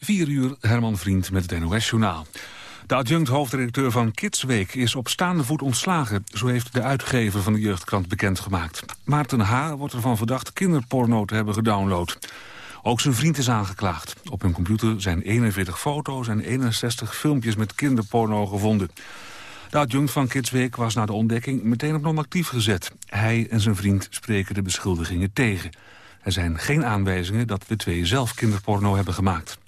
4 uur, Herman Vriend met het NOS-journaal. De adjunct-hoofdredacteur van Kidsweek is op staande voet ontslagen. Zo heeft de uitgever van de jeugdkrant bekendgemaakt. Maarten H. wordt ervan verdacht kinderporno te hebben gedownload. Ook zijn vriend is aangeklaagd. Op hun computer zijn 41 foto's en 61 filmpjes met kinderporno gevonden. De adjunct van Kidsweek was na de ontdekking meteen op non-actief gezet. Hij en zijn vriend spreken de beschuldigingen tegen. Er zijn geen aanwijzingen dat de twee zelf kinderporno hebben gemaakt.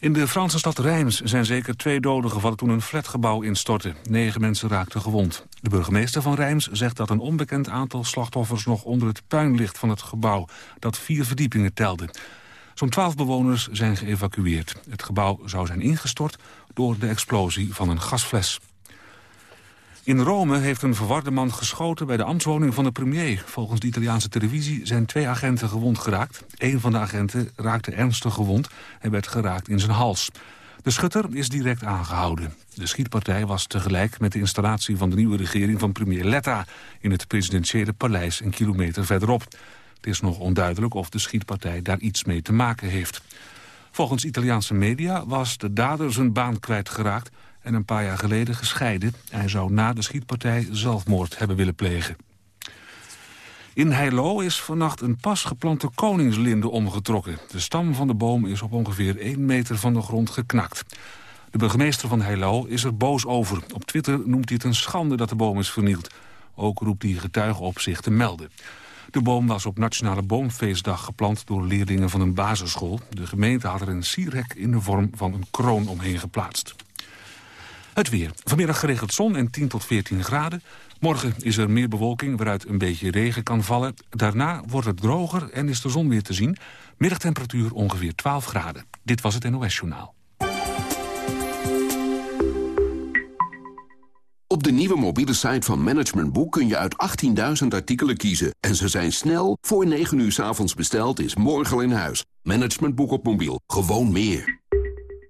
In de Franse stad Reims zijn zeker twee doden gevallen toen een flatgebouw instortte. Negen mensen raakten gewond. De burgemeester van Reims zegt dat een onbekend aantal slachtoffers nog onder het puin ligt van het gebouw, dat vier verdiepingen telde. Zo'n twaalf bewoners zijn geëvacueerd. Het gebouw zou zijn ingestort door de explosie van een gasfles. In Rome heeft een verwarde man geschoten bij de ambtswoning van de premier. Volgens de Italiaanse televisie zijn twee agenten gewond geraakt. Een van de agenten raakte ernstig gewond en werd geraakt in zijn hals. De schutter is direct aangehouden. De schietpartij was tegelijk met de installatie van de nieuwe regering van premier Letta... in het presidentiële paleis een kilometer verderop. Het is nog onduidelijk of de schietpartij daar iets mee te maken heeft. Volgens Italiaanse media was de dader zijn baan kwijtgeraakt en een paar jaar geleden gescheiden. Hij zou na de schietpartij zelfmoord hebben willen plegen. In Heilo is vannacht een pas geplante koningslinde omgetrokken. De stam van de boom is op ongeveer 1 meter van de grond geknakt. De burgemeester van Heilo is er boos over. Op Twitter noemt hij het een schande dat de boom is vernield. Ook roept hij getuigen op zich te melden. De boom was op Nationale Boomfeestdag geplant door leerlingen van een basisschool. De gemeente had er een sierhek in de vorm van een kroon omheen geplaatst. Het weer. Vanmiddag geregeld zon en 10 tot 14 graden. Morgen is er meer bewolking waaruit een beetje regen kan vallen. Daarna wordt het droger en is de zon weer te zien. Middagtemperatuur ongeveer 12 graden. Dit was het NOS Journaal. Op de nieuwe mobiele site van Management Boek kun je uit 18.000 artikelen kiezen. En ze zijn snel, voor 9 uur s avonds besteld, is morgen in huis. Management Boek op mobiel, gewoon meer.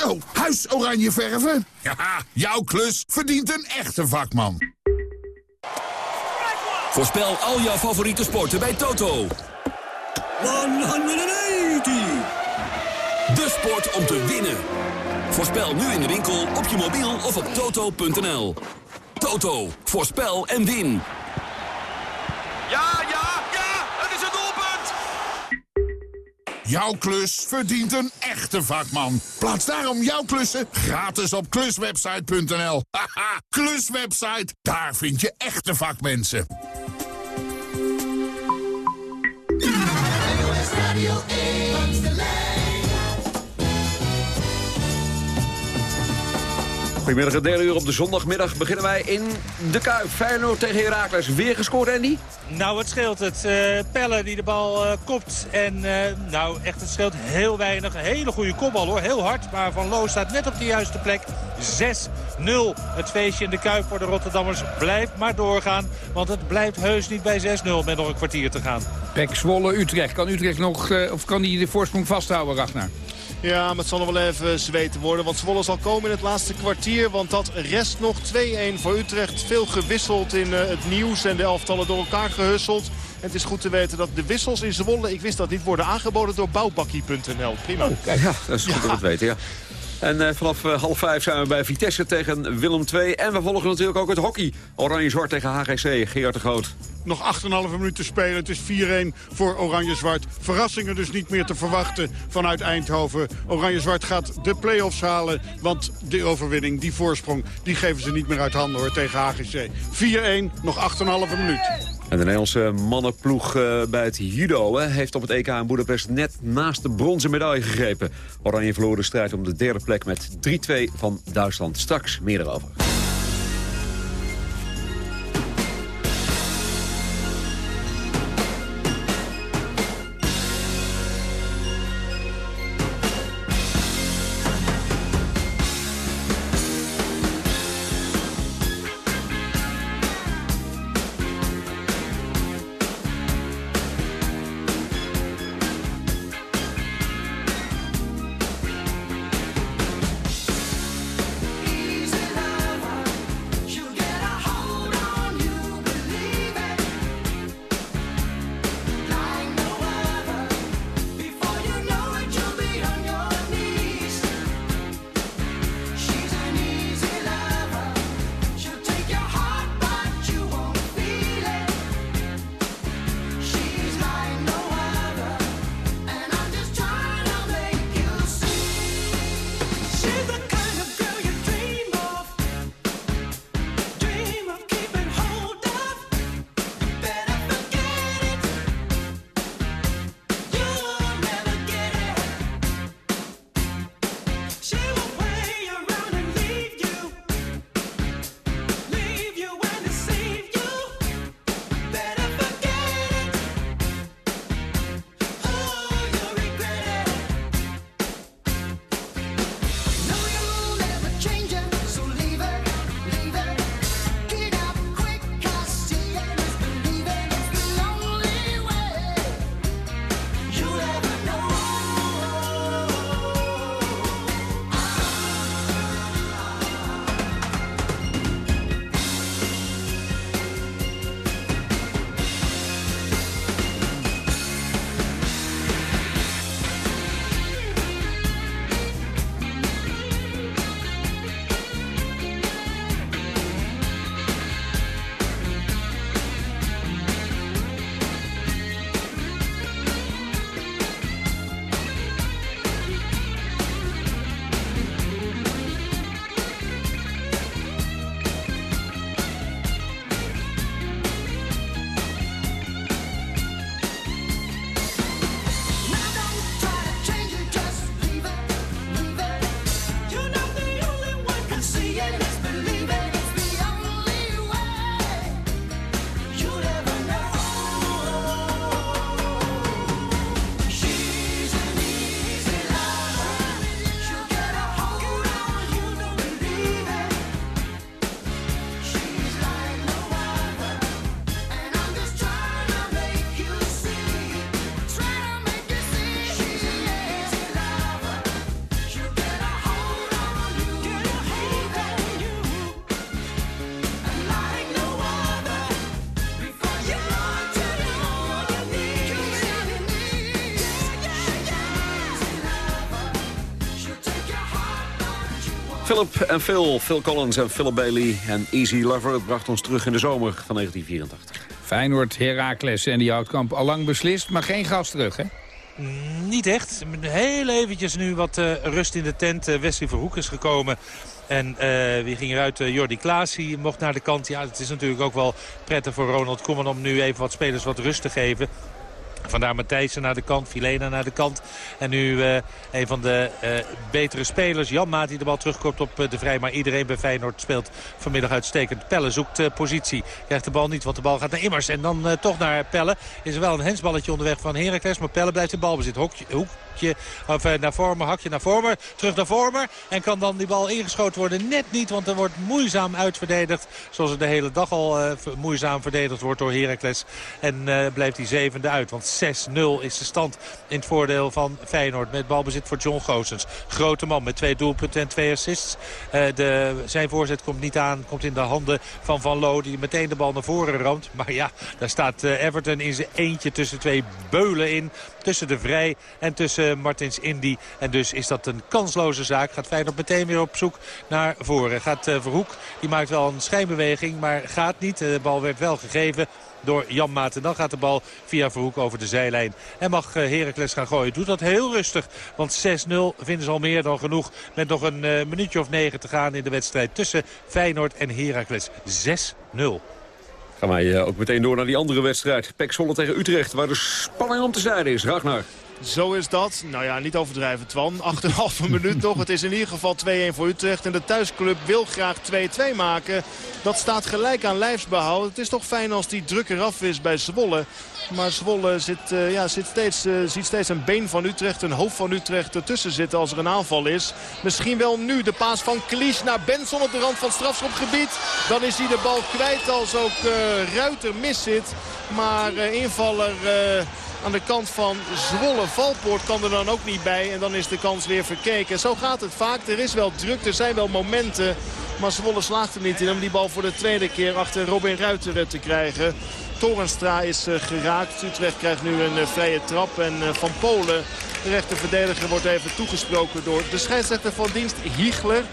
Zo, huis oranje verven? Ja, jouw klus verdient een echte vakman. Voorspel al jouw favoriete sporten bij Toto. 180! De sport om te winnen. Voorspel nu in de winkel, op je mobiel of op toto.nl. Toto, voorspel en win. Ja, ja, ja, Jouw klus verdient een echte vakman. Plaats daarom jouw klussen gratis op kluswebsite.nl. Haha, kluswebsite, daar vind je echte vakmensen. Goedemiddag, een derde uur op de zondagmiddag beginnen wij in de Kuip. Feyenoord tegen Heracles. Weer gescoord, Andy? Nou, het scheelt het. Uh, Pelle die de bal uh, kopt. En uh, nou, echt, het scheelt heel weinig. Een hele goede kopbal hoor. Heel hard. Maar Van Loos staat net op de juiste plek. 6-0. Het feestje in de Kuip voor de Rotterdammers blijft maar doorgaan. Want het blijft heus niet bij 6-0 met nog een kwartier te gaan. Pek Zwolle, Utrecht. Kan Utrecht nog, of kan die de voorsprong vasthouden, Ragnar? Ja, maar het zal nog wel even zweten worden. Want Zwolle zal komen in het laatste kwartier. Want dat rest nog 2-1 voor Utrecht. Veel gewisseld in uh, het nieuws en de elftallen door elkaar gehusseld. En het is goed te weten dat de wissels in Zwolle, ik wist dat niet, worden aangeboden door bouwbakkie.nl. Prima. Oh, kijk, ja, dat is goed ja. om te weten, ja. En uh, vanaf uh, half vijf zijn we bij Vitesse tegen Willem II. En we volgen natuurlijk ook het hockey. Oranje-zwart tegen HGC. Geert de Groot. Nog 8,5 minuten te spelen. Het is 4-1 voor Oranje-Zwart. Verrassingen dus niet meer te verwachten vanuit Eindhoven. Oranje-Zwart gaat de play-offs halen. Want de overwinning, die voorsprong, die geven ze niet meer uit handen hoor tegen HGC. 4-1, nog 8,5 minuut. En de Nederlandse mannenploeg uh, bij het judo heeft op het EK in Boedapest net naast de bronzen medaille gegrepen. Oranje verloor de strijd om de derde plek met 3-2 van Duitsland. Straks meer erover. Philip en Phil, Phil Collins en Philip Bailey en Easy Lover. Het bracht ons terug in de zomer van 1984. Feyenoord, Heracles en die Houtkamp allang beslist, maar geen gas terug, hè? Niet echt. Heel eventjes nu wat uh, rust in de tent. Uh, Wesley Verhoek is gekomen. En uh, wie ging eruit? Uh, Jordi Klaas mocht naar de kant. Ja, het is natuurlijk ook wel prettig voor Ronald Koeman om nu even wat spelers wat rust te geven. Vandaar Matthijssen naar de kant, Filena naar de kant. En nu uh, een van de uh, betere spelers, Jan Maat, die de bal terugkomt op uh, de vrij. Maar iedereen bij Feyenoord speelt vanmiddag uitstekend. Pelle zoekt positie, krijgt de bal niet, want de bal gaat naar Immers. En dan toch naar Pelle. Is er wel een hensballetje onderweg van Heracles, maar Pelle blijft in balbezit. Hokje, hoek, of naar Vormer, hakje naar Vormer. Terug naar Vormer. En kan dan die bal ingeschoten worden? Net niet, want er wordt moeizaam uitverdedigd. Zoals er de hele dag al moeizaam verdedigd wordt door Heracles. En blijft die zevende uit. Want 6-0 is de stand in het voordeel van Feyenoord. Met balbezit voor John Goossens. Grote man met twee doelpunten en twee assists. Uh, de, zijn voorzet komt niet aan. Komt in de handen van Van Loo. Die meteen de bal naar voren ramt. Maar ja, daar staat Everton in zijn eentje tussen twee beulen in. Tussen de Vrij en tussen Martins Indy. En dus is dat een kansloze zaak. Gaat Feyenoord meteen weer op zoek naar voren. Gaat Verhoek, die maakt wel een schijnbeweging, maar gaat niet. De bal werd wel gegeven door Jan Maat. En dan gaat de bal via Verhoek over de zijlijn. En mag Heracles gaan gooien. Doet dat heel rustig. Want 6-0 vinden ze al meer dan genoeg. Met nog een minuutje of negen te gaan in de wedstrijd tussen Feyenoord en Heracles. 6-0. Gaan wij ook meteen door naar die andere wedstrijd. Pek Zwolle tegen Utrecht, waar de spanning om te zijde is. Ragnar. Zo is dat. Nou ja, niet overdrijven, Twan. 8,5 minuut nog. Het is in ieder geval 2-1 voor Utrecht. En de thuisclub wil graag 2-2 maken. Dat staat gelijk aan lijfsbehoud. Het is toch fijn als die druk eraf is bij Zwolle. Maar Zwolle zit, uh, ja, zit steeds, uh, ziet steeds een been van Utrecht, een hoofd van Utrecht ertussen zitten als er een aanval is. Misschien wel nu de paas van Klies naar Benson op de rand van strafschopgebied. Dan is hij de bal kwijt als ook uh, Ruiter mis zit. Maar invaller aan de kant van Zwolle. Valpoort kan er dan ook niet bij. En dan is de kans weer verkeken. Zo gaat het vaak. Er is wel druk. Er zijn wel momenten. Maar Zwolle slaagt er niet in om die bal voor de tweede keer achter Robin Ruiter te krijgen. Torenstra is geraakt. Utrecht krijgt nu een vrije trap. En Van Polen, de rechterverdediger, wordt even toegesproken door de scheidsrechter van dienst, Hiegler.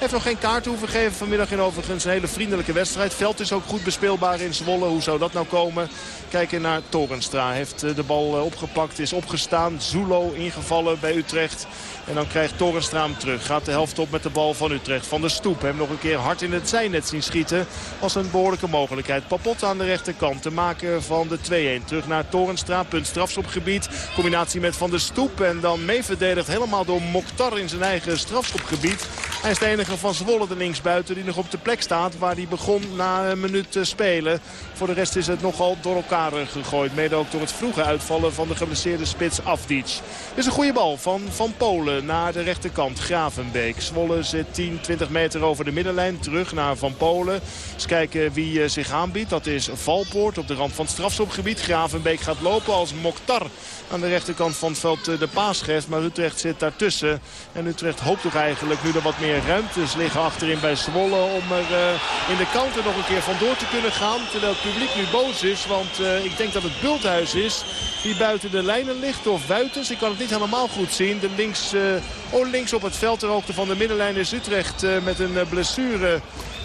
Heeft nog geen kaart hoeven geven vanmiddag in overigens een hele vriendelijke wedstrijd. Veld is ook goed bespeelbaar in Zwolle. Hoe zou dat nou komen? Kijken naar Torenstra. Heeft de bal opgepakt, is opgestaan. Zulo ingevallen bij Utrecht. En dan krijgt Torenstra hem terug. Gaat de helft op met de bal van Utrecht. Van de Stoep hem nog een keer hard in het zijnet zien schieten. Was een behoorlijke mogelijkheid. Papot aan de rechterkant. Te maken van de 2-1. Terug naar Torenstra. Punt strafschopgebied. Combinatie met Van de Stoep. En dan mee verdedigd helemaal door Mokhtar in zijn eigen strafschopgebied. Hij is de enige van Zwolle de linksbuiten die nog op de plek staat. Waar hij begon na een minuut te spelen. Voor de rest is het nogal door elkaar gegooid. Mede ook door het vroege uitvallen van de geblesseerde spits Afdic. Is een goede bal van Van Polen naar de rechterkant. Gravenbeek. Zwolle zit 10, 20 meter over de middenlijn. Terug naar Van Polen. Eens kijken wie zich aanbiedt. Dat is Valpoort op de rand van het strafschopgebied. Gravenbeek gaat lopen als Mokhtar aan de rechterkant van het veld de paas geeft. Maar Utrecht zit daartussen. En Utrecht hoopt toch eigenlijk nu er wat meer ruimtes liggen achterin bij Zwolle. Om er uh, in de counter nog een keer vandoor te kunnen gaan. Terwijl het publiek nu boos is. Want uh, ik denk dat het Bulthuis is die buiten de lijnen ligt. Of Wuitens. Ik kan het niet helemaal goed zien. De links, uh, oh, links op het veld ter hoogte van de middenlijn is Utrecht met een blessure.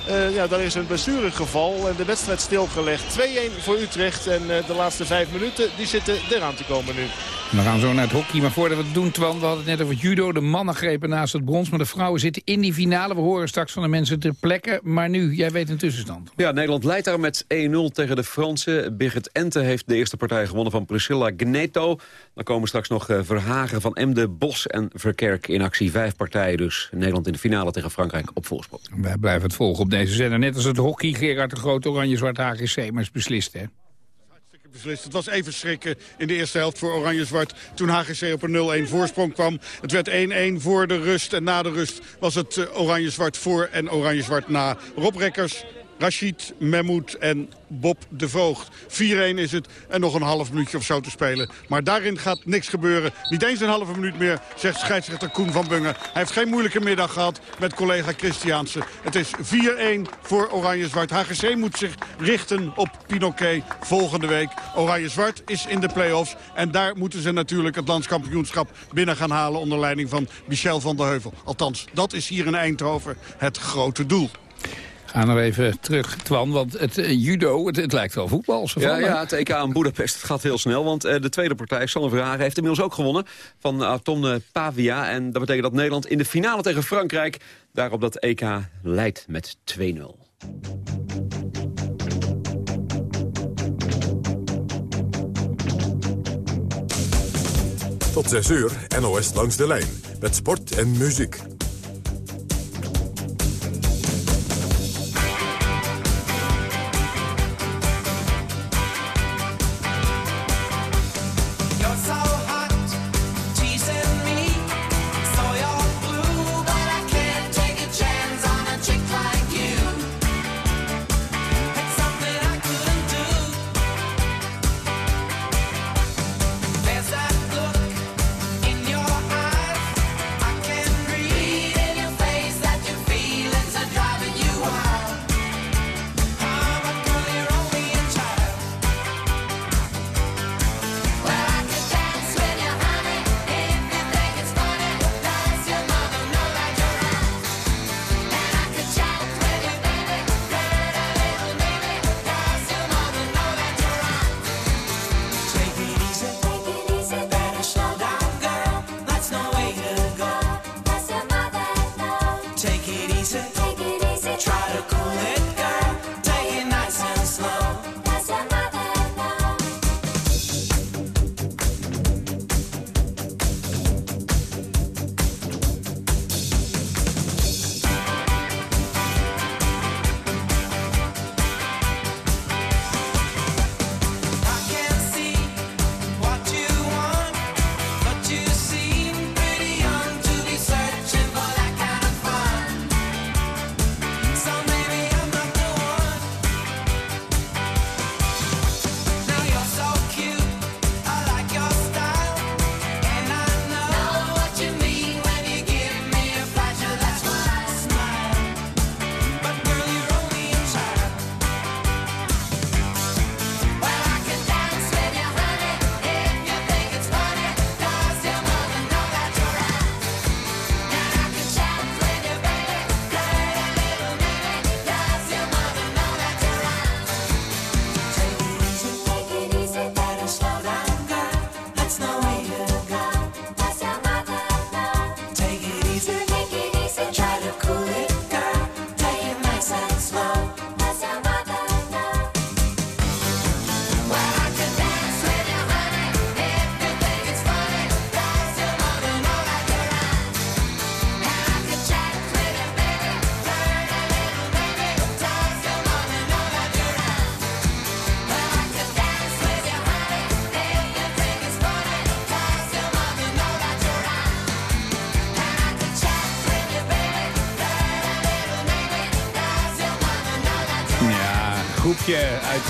Uh, ja, daar is een blessuregeval en de wedstrijd stilgelegd. 2-1 voor Utrecht en uh, de laatste vijf minuten die zitten eraan te komen nu. We gaan zo naar het hockey, maar voordat we het doen, Twan, we hadden het net over judo. De mannen grepen naast het brons, maar de vrouwen zitten in die finale. We horen straks van de mensen ter plekke, maar nu, jij weet een tussenstand. Ja, Nederland leidt daar met 1-0 tegen de Fransen. Birgit Ente heeft de eerste partij gewonnen van Priscilla Gneto. Dan komen straks nog uh, Verhagen van Emde, Bos en Verkerk in actie. Vijf partijen dus. Nederland in de finale tegen Frankrijk op voorsprong. Wij blijven het volgen op deze zender. Net als het hockey, Gerard de Groot, Oranje-Zwart HGC, maar is beslist, hè? beslist. Het was even schrikken in de eerste helft voor Oranje-Zwart toen HGC op een 0-1 voorsprong kwam. Het werd 1-1 voor de rust en na de rust was het Oranje-Zwart voor en Oranje-Zwart na. Rob Rekkers Rashid Mehmoed en Bob de Voogd. 4-1 is het en nog een half minuutje of zo te spelen. Maar daarin gaat niks gebeuren. Niet eens een halve minuut meer, zegt scheidsrechter Koen van Bungen. Hij heeft geen moeilijke middag gehad met collega Christiaanse. Het is 4-1 voor Oranje-Zwart. HGC moet zich richten op Pinoquet volgende week. Oranje-Zwart is in de play-offs. En daar moeten ze natuurlijk het landskampioenschap binnen gaan halen... onder leiding van Michel van der Heuvel. Althans, dat is hier in Eindhoven het grote doel. Ga nog even terug, Twan, want het eh, judo, het, het, lijkt wel voetbal. Ja, ja, het EK in Budapest het gaat heel snel, want uh, de tweede partij, Sander Verhagen, heeft inmiddels ook gewonnen van uh, Pavia. En dat betekent dat Nederland in de finale tegen Frankrijk daar op dat EK leidt met 2-0. Tot 6 uur, NOS langs de lijn, met sport en muziek.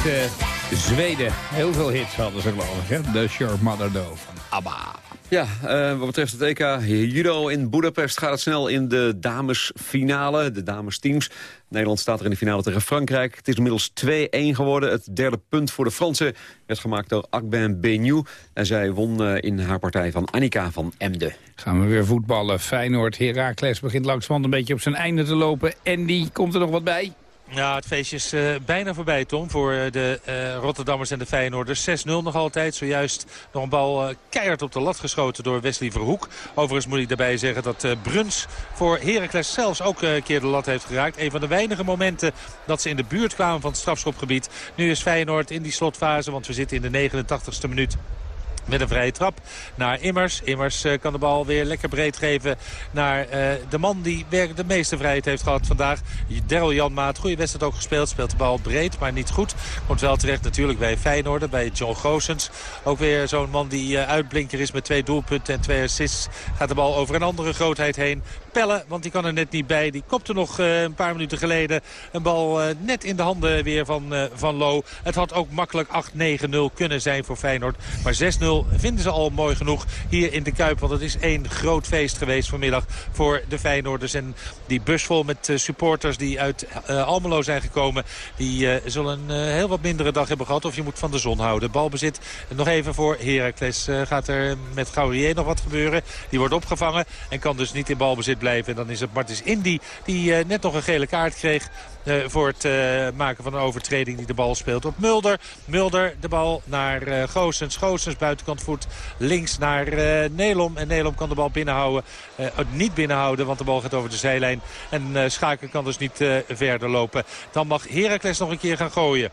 Uit uh, Zweden. Heel veel hits hadden ze geloof ik. Hè? The Sure Mother Do van ABBA. Ja, uh, wat betreft het EK judo in Budapest gaat het snel in de damesfinale. De damesteams. Nederland staat er in de finale tegen Frankrijk. Het is inmiddels 2-1 geworden. Het derde punt voor de Fransen werd gemaakt door Akben Benyu. En zij won uh, in haar partij van Annika van Emde. Gaan we weer voetballen. Feyenoord, Heracles begint langzamerhand een beetje op zijn einde te lopen. En die komt er nog wat bij? Ja, het feestje is uh, bijna voorbij, Tom, voor eh, de uh, Rotterdammers en de Feyenoorders. 6-0 nog altijd. Zojuist nog een bal keihard op de lat geschoten door Wesley Verhoek. Overigens moet ik daarbij zeggen dat Bruns voor Heracles zelfs ook een keer de lat heeft geraakt. Een van de weinige momenten dat ze in de buurt kwamen van het strafschopgebied. Nu is Feyenoord in die slotfase, want we zitten in de 89ste minuut met een vrije trap naar Immers. Immers eh, kan de bal weer lekker breed geven naar uh, de man die de meeste vrijheid heeft gehad vandaag. Daryl Janmaat, goede wedstrijd ook gespeeld. Speelt de bal breed, maar niet goed. Komt wel terecht natuurlijk bij Feyenoord, bij John Goossens. Ook weer zo'n man die uh, uitblinker is met twee doelpunten en twee assists. Gaat de bal over een andere grootheid heen. Want die kan er net niet bij. Die kopte nog uh, een paar minuten geleden een bal uh, net in de handen weer van, uh, van Lo. Het had ook makkelijk 8-9-0 kunnen zijn voor Feyenoord. Maar 6-0 vinden ze al mooi genoeg hier in de Kuip. Want het is één groot feest geweest vanmiddag voor de Feyenoorders. En die bus vol met supporters die uit Almelo zijn gekomen... die zullen een heel wat mindere dag hebben gehad. Of je moet van de zon houden. Balbezit nog even voor Heracles. gaat er met Gaurier nog wat gebeuren. Die wordt opgevangen en kan dus niet in balbezit blijven. En dan is het Martins Indy die uh, net nog een gele kaart kreeg... Uh, voor het uh, maken van een overtreding die de bal speelt op Mulder. Mulder de bal naar uh, Goossens. Goossens buitenkant voet links naar Nelom. En Nelom kan de bal binnenhouden. niet binnenhouden, want de bal gaat over de zijlijn. En Schaken kan dus niet verder lopen. Dan mag Heracles nog een keer gaan gooien.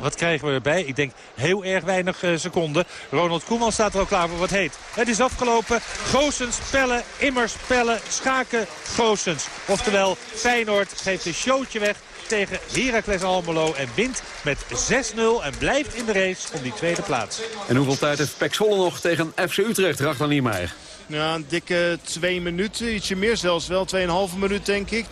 Wat krijgen we erbij? Ik denk heel erg weinig uh, seconden. Ronald Koeman staat er al klaar voor wat heet. Het is afgelopen. Goosens, Pellen, Immers, Pellen, Schaken, Goosens. Oftewel, Feyenoord geeft een showtje weg tegen Heracles Almelo en wint met 6-0 en blijft in de race om die tweede plaats. En hoeveel tijd heeft Pek nog tegen FC Utrecht, Rachtan Niemeyer? Ja, een dikke twee minuten. Ietsje meer zelfs wel. 2,5 minuut denk ik.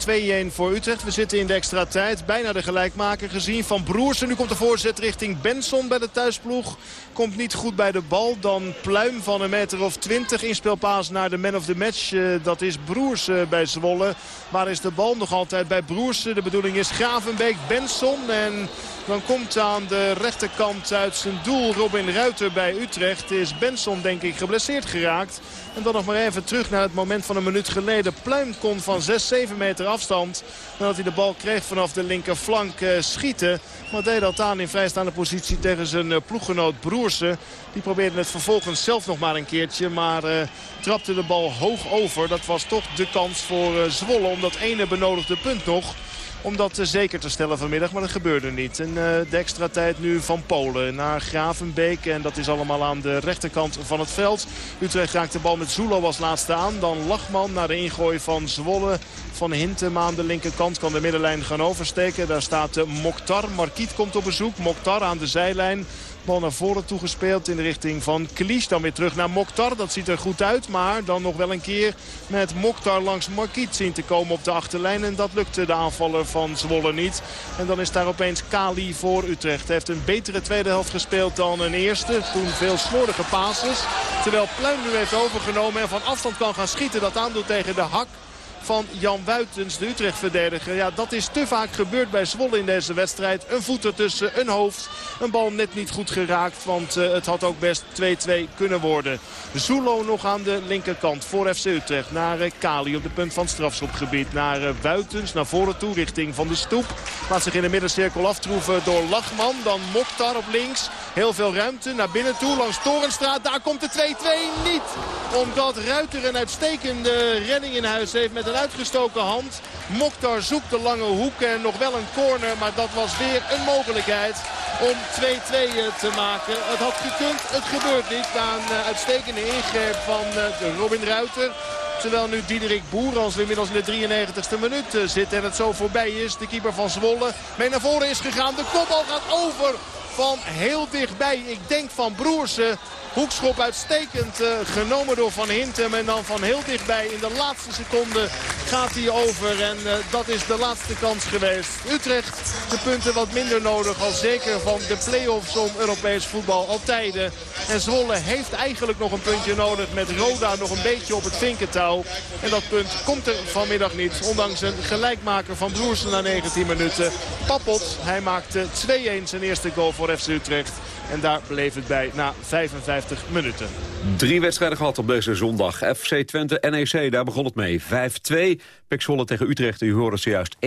2-1 voor Utrecht. We zitten in de extra tijd. Bijna de gelijkmaker gezien van Broersen. Nu komt de voorzet richting Benson bij de thuisploeg. Komt niet goed bij de bal. Dan Pluim van een meter of 20. Inspelpaas naar de man of the match. Uh, dat is Broersen bij Zwolle. Waar is de bal nog altijd bij Broersen? De bedoeling is Gravenbeek, Benson en... Dan komt aan de rechterkant uit zijn doel Robin Ruiter bij Utrecht. Is Benson denk ik geblesseerd geraakt. En dan nog maar even terug naar het moment van een minuut geleden. Pluim kon van 6, 7 meter afstand. Nadat hij de bal kreeg vanaf de linkerflank uh, schieten. Maar deed dat aan in vrijstaande positie tegen zijn uh, ploeggenoot Broersen. Die probeerde het vervolgens zelf nog maar een keertje. Maar uh, trapte de bal hoog over. Dat was toch de kans voor Zwolle om dat ene benodigde punt nog om dat zeker te stellen vanmiddag. Maar dat gebeurde niet. En uh, de extra tijd nu van Polen naar Gravenbeek. En dat is allemaal aan de rechterkant van het veld. Utrecht raakt de bal met Zulo als laatste aan. Dan Lachman naar de ingooi van Zwolle. Van Hintem aan de linkerkant kan de middenlijn gaan oversteken. Daar staat uh, Mokhtar. Markiet komt op bezoek. Mokhtar aan de zijlijn. Bal naar voren toegespeeld in de richting van Klies. Dan weer terug naar Mokhtar. Dat ziet er goed uit. Maar dan nog wel een keer met Mokhtar langs Markiet zien te komen op de achterlijn. En dat lukte de aanvaller van Zwolle niet. En dan is daar opeens Kali voor Utrecht. Hij heeft een betere tweede helft gespeeld dan een eerste. Toen veel slordige passes. Terwijl Pluim nu heeft overgenomen en van afstand kan gaan schieten. Dat aandoet tegen de hak van Jan Wuitens, de Utrecht-verdediger. Ja, dat is te vaak gebeurd bij Zwolle in deze wedstrijd. Een voet ertussen, een hoofd. Een bal net niet goed geraakt, want uh, het had ook best 2-2 kunnen worden. Zulo nog aan de linkerkant voor FC Utrecht. Naar uh, Kali op de punt van strafschopgebied. Naar uh, Wuitens, naar voren toe, richting Van de Stoep. Laat zich in de middencirkel aftroeven door Lachman. Dan Mokhtar op links. Heel veel ruimte naar binnen toe, langs Torenstraat. Daar komt de 2-2 niet. Omdat Ruiter een uitstekende redding in huis heeft met een uitgestoken hand. Mokhtar zoekt de lange hoek en nog wel een corner. Maar dat was weer een mogelijkheid om 2-2 te maken. Het had gekund, het gebeurt niet. Na een uitstekende ingreep van Robin Ruiter. Terwijl nu Diederik Boer, als we inmiddels in de 93ste minuut zitten en het zo voorbij is. De keeper van Zwolle mee naar voren is gegaan. De kopbal gaat over van heel dichtbij. Ik denk van Broersen. Hoekschop uitstekend uh, genomen door Van Hintem. En dan van heel dichtbij in de laatste seconde gaat hij over. En uh, dat is de laatste kans geweest. Utrecht de punten wat minder nodig. Al zeker van de play-offs om Europees voetbal al tijden. En Zwolle heeft eigenlijk nog een puntje nodig. Met Roda nog een beetje op het vinkentouw. En dat punt komt er vanmiddag niet. Ondanks een gelijkmaker van Broersen na 19 minuten. Pappot, hij maakte 2-1 zijn eerste goal voor FC Utrecht. En daar bleef het bij na 55 minuten. Drie wedstrijden gehad op deze zondag. FC Twente, NEC, daar begon het mee. 5-2. Pek Zwolle tegen Utrecht, u hoorde zojuist 1-2.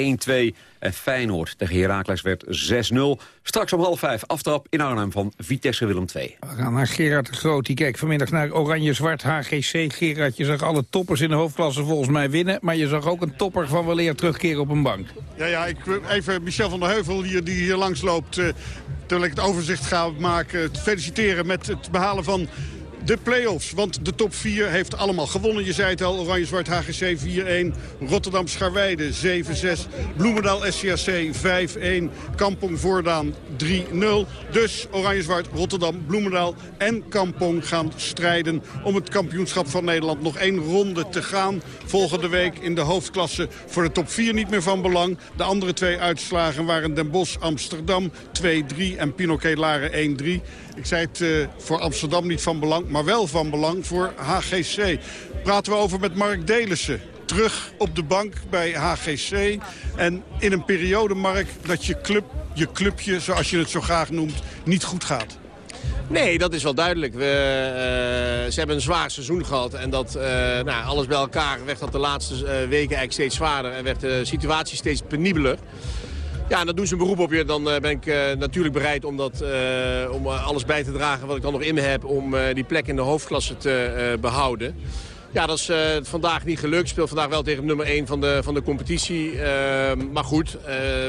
En Feyenoord tegen Heracles werd 6-0. Straks om half vijf aftrap in Arnhem van Vitesse Willem 2. We gaan naar Gerard de Groot. Die kijkt vanmiddag naar Oranje-Zwart HGC. Gerard, je zag alle toppers in de hoofdklasse volgens mij winnen. Maar je zag ook een topper van weleer terugkeren op een bank. Ja, ja, ik, even Michel van der Heuvel hier, die hier langs loopt. Uh, terwijl ik het overzicht ga maken, te feliciteren met het behalen van de play-offs. Want de top 4 heeft allemaal gewonnen. Je zei het al, Oranje-Zwart HGC 4-1. Rotterdam Scharweide 7-6. Bloemendaal SCAC 5-1. Kampong Voordaan 3-0. Dus Oranje-Zwart, Rotterdam, Bloemendaal en Kampong gaan strijden... om het kampioenschap van Nederland. Nog één ronde te gaan. Volgende week in de hoofdklasse voor de top 4 niet meer van belang. De andere twee uitslagen waren Den Bosch Amsterdam 2-3 en Pinoquet Laren 1-3. Ik zei het uh, voor Amsterdam niet van belang, maar wel van belang voor HGC. Praten we over met Mark Delissen. Terug op de bank bij HGC. En in een periode, Mark, dat je, club, je clubje, zoals je het zo graag noemt, niet goed gaat. Nee, dat is wel duidelijk. We, uh, ze hebben een zwaar seizoen gehad. En dat, uh, nou, alles bij elkaar werd dat de laatste uh, weken eigenlijk steeds zwaarder. En werd de situatie steeds penibeler. Ja, dan doen ze een beroep op je. Dan ben ik uh, natuurlijk bereid om, dat, uh, om alles bij te dragen wat ik dan nog in me heb... om die plek in de hoofdklasse te behouden. Ja, dat is vandaag niet gelukt. Speelt vandaag wel tegen nummer 1 van de, van de competitie. maar goed,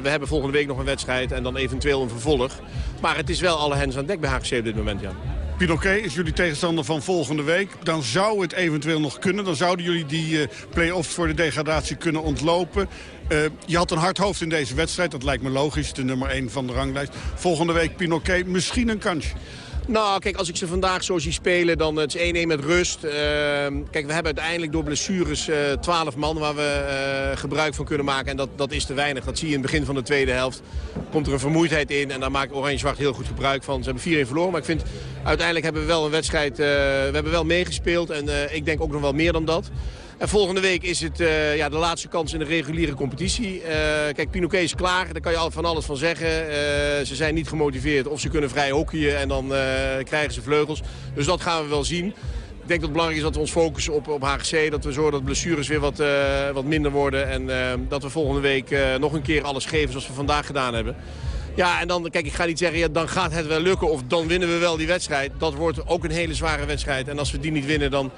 we hebben volgende week nog een wedstrijd en dan eventueel een vervolg. Maar het is wel alle hens aan dek bij HGC op dit moment, ja. Pinoquet is jullie tegenstander van volgende week. Dan zou het eventueel nog kunnen. Dan zouden jullie die uh, play-offs voor de degradatie kunnen ontlopen. Uh, je had een hard hoofd in deze wedstrijd. Dat lijkt me logisch, de nummer 1 van de ranglijst. Volgende week Pinoquet, misschien een kansje. Nou, kijk, als ik ze vandaag zo zie spelen, dan het is 1-1 met rust. Uh, kijk, we hebben uiteindelijk door blessures uh, 12 man waar we uh, gebruik van kunnen maken. En dat, dat is te weinig. Dat zie je in het begin van de tweede helft. Komt er een vermoeidheid in en daar maakt Oranje-Zwart heel goed gebruik van. Ze hebben 4-1 verloren, maar ik vind uiteindelijk hebben we wel een wedstrijd... we hebben wel meegespeeld en ik denk ook nog wel meer dan dat. En volgende week is het uh, ja, de laatste kans in de reguliere competitie. Uh, kijk, Pinoquet is klaar, daar kan je al van alles van zeggen. Uh, ze zijn niet gemotiveerd of ze kunnen vrij hockeyen en dan krijgen ze vleugels. Dus dat gaan we wel zien. Ik denk dat het belangrijk is dat we ons focussen op, op HGC. Dat we zorgen dat blessures weer wat, wat minder worden. En dat we volgende week nog een keer alles geven zoals we vandaag gedaan hebben. Ja, en dan, kijk, ik ga niet zeggen, ja, dan gaat het wel lukken of dan winnen we wel die wedstrijd. Dat wordt ook een hele zware wedstrijd. En als we die niet winnen, dan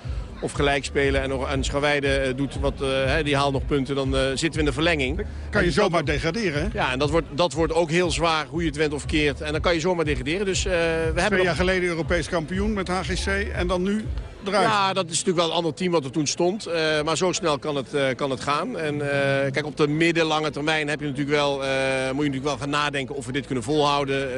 of gelijk spelen en, nog, en Scharweide doet wat, uh, die haalt nog punten, dan uh, zitten we in de verlenging. Dan kan je zomaar degraderen, hè? Ja, en dat wordt, dat wordt ook heel zwaar, hoe je het went of keert. En dan kan je zomaar degraderen. Dus, uh, we Twee hebben jaar geleden Europees kampioen met HGC en dan nu eruit. Ja, dat is natuurlijk wel een ander team wat er toen stond. Maar zo snel kan het, kan het gaan. En kijk, op de middellange termijn heb je natuurlijk wel, moet je natuurlijk wel gaan nadenken of we dit kunnen volhouden,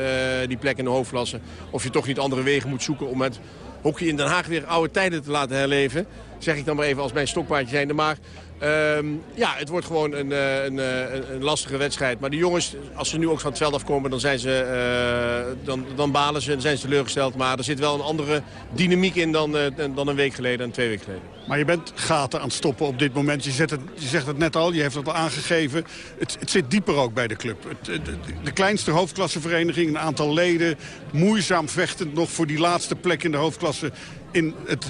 die plek in de hoofdklasse. Of je toch niet andere wegen moet zoeken om het hockey in Den Haag weer oude tijden te laten herleven. Zeg ik dan maar even als mijn stokpaardje zijnde. Maar um, ja, het wordt gewoon een, een, een, een, lastige wedstrijd. Maar de jongens, als ze nu ook van het veld afkomen, dan, zijn ze, uh, dan, dan balen ze en zijn ze teleurgesteld. Maar er zit wel een andere dynamiek in dan, dan een week geleden en twee weken geleden. Maar je bent gaten aan het stoppen op dit moment. Je, het, je zegt het net al, je heeft het al aangegeven. Het, het zit dieper ook bij de club. Het, de kleinste hoofdklassevereniging, een aantal leden. Moeizaam vechtend nog voor die laatste plek in de hoofdklasse in het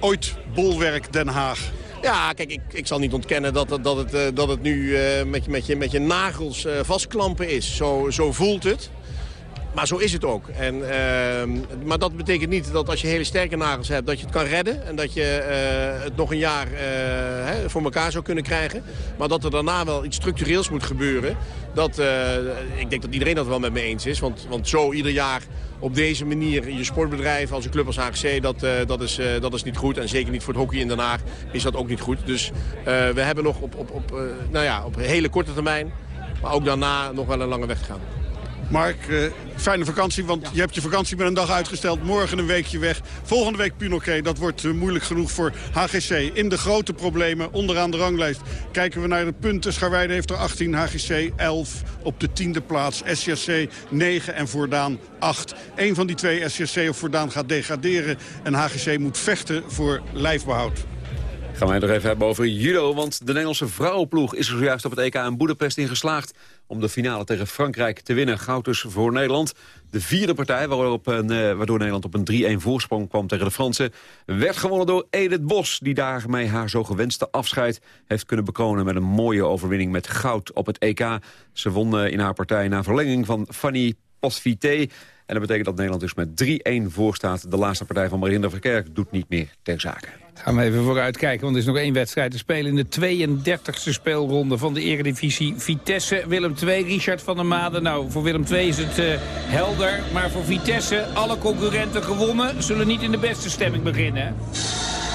ooit bolwerk Den Haag. Ja, kijk, ik, ik zal niet ontkennen dat, dat, het, dat het nu uh, met, met, je, met je nagels uh, vastklampen is. Zo, zo voelt het. Maar zo is het ook. En, uh, maar dat betekent niet dat als je hele sterke nagels hebt... dat je het kan redden en dat je het nog een jaar hè, voor elkaar zou kunnen krijgen. Maar dat er daarna wel iets structureels moet gebeuren. Dat, ik denk dat iedereen dat wel met me eens is. Want, want zo ieder jaar op deze manier je sportbedrijf als een club als HGC... dat, dat, is, dat is niet goed. En zeker niet voor het hockey in Den Haag is dat ook niet goed. Dus we hebben nog op, op, op, nou ja, op hele korte termijn... maar ook daarna nog wel een lange weg te gaan. Mark, uh, fijne vakantie, want je hebt je vakantie met een dag uitgesteld. Morgen een weekje weg. Volgende week Pinoquet, dat wordt uh, moeilijk genoeg voor HGC. In de grote problemen, onderaan de ranglijst, kijken we naar de punten. Scharweide heeft er 18, HGC 11 op de tiende plaats. SCC 9 en Voordaan 8. Eén van die twee, SCC of Voordaan, gaat degraderen. En HGC moet vechten voor lijfbehoud. Gaan wij het nog even hebben over judo, want de Nederlandse vrouwenploeg is er zojuist op het EK in Boedapest in geslaagd om de finale tegen Frankrijk te winnen. Goud dus voor Nederland. De vierde partij, waarop, uh, waardoor Nederland op een 3-1 voorsprong kwam tegen de Fransen... werd gewonnen door Edith Bos, die daarmee haar zo gewenste afscheid... heeft kunnen bekronen met een mooie overwinning met goud op het EK. Ze won uh, in haar partij na verlenging van Fanny Posvité... En dat betekent dat Nederland dus met 3-1 voor staat. De laatste partij van Marinder Verkerk doet niet meer ter zake. Gaan we even vooruit kijken, want er is nog één wedstrijd te spelen... in de 32e speelronde van de Eredivisie. Vitesse, Willem II, Richard van der Maden. Nou, voor Willem II is het uh, helder. Maar voor Vitesse, alle concurrenten gewonnen... zullen niet in de beste stemming beginnen.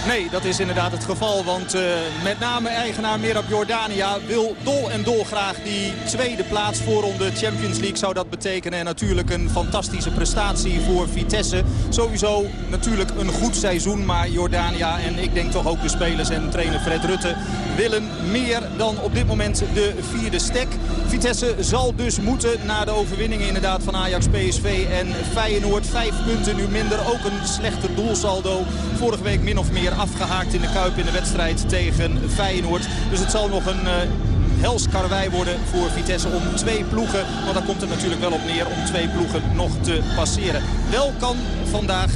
Nee, dat is inderdaad het geval. Want uh, met name eigenaar Merab Jordania wil dol en dol graag die tweede plaats voor de Champions League zou dat betekenen. En natuurlijk een fantastische prestatie voor Vitesse. Sowieso natuurlijk een goed seizoen. Maar Jordania en ik denk toch ook de spelers en trainer Fred Rutte willen meer dan op dit moment de vierde stek. Vitesse zal dus moeten na de overwinningen inderdaad van Ajax, PSV en Feyenoord. Vijf punten nu minder, ook een slechter doelsaldo. Vorige week min of meer afgehaakt in de Kuip in de wedstrijd tegen Feyenoord. Dus het zal nog een... Uh, hels karwei worden voor Vitesse om twee ploegen. Want daar komt het natuurlijk wel op neer om twee ploegen nog te passeren. Wel kan vandaag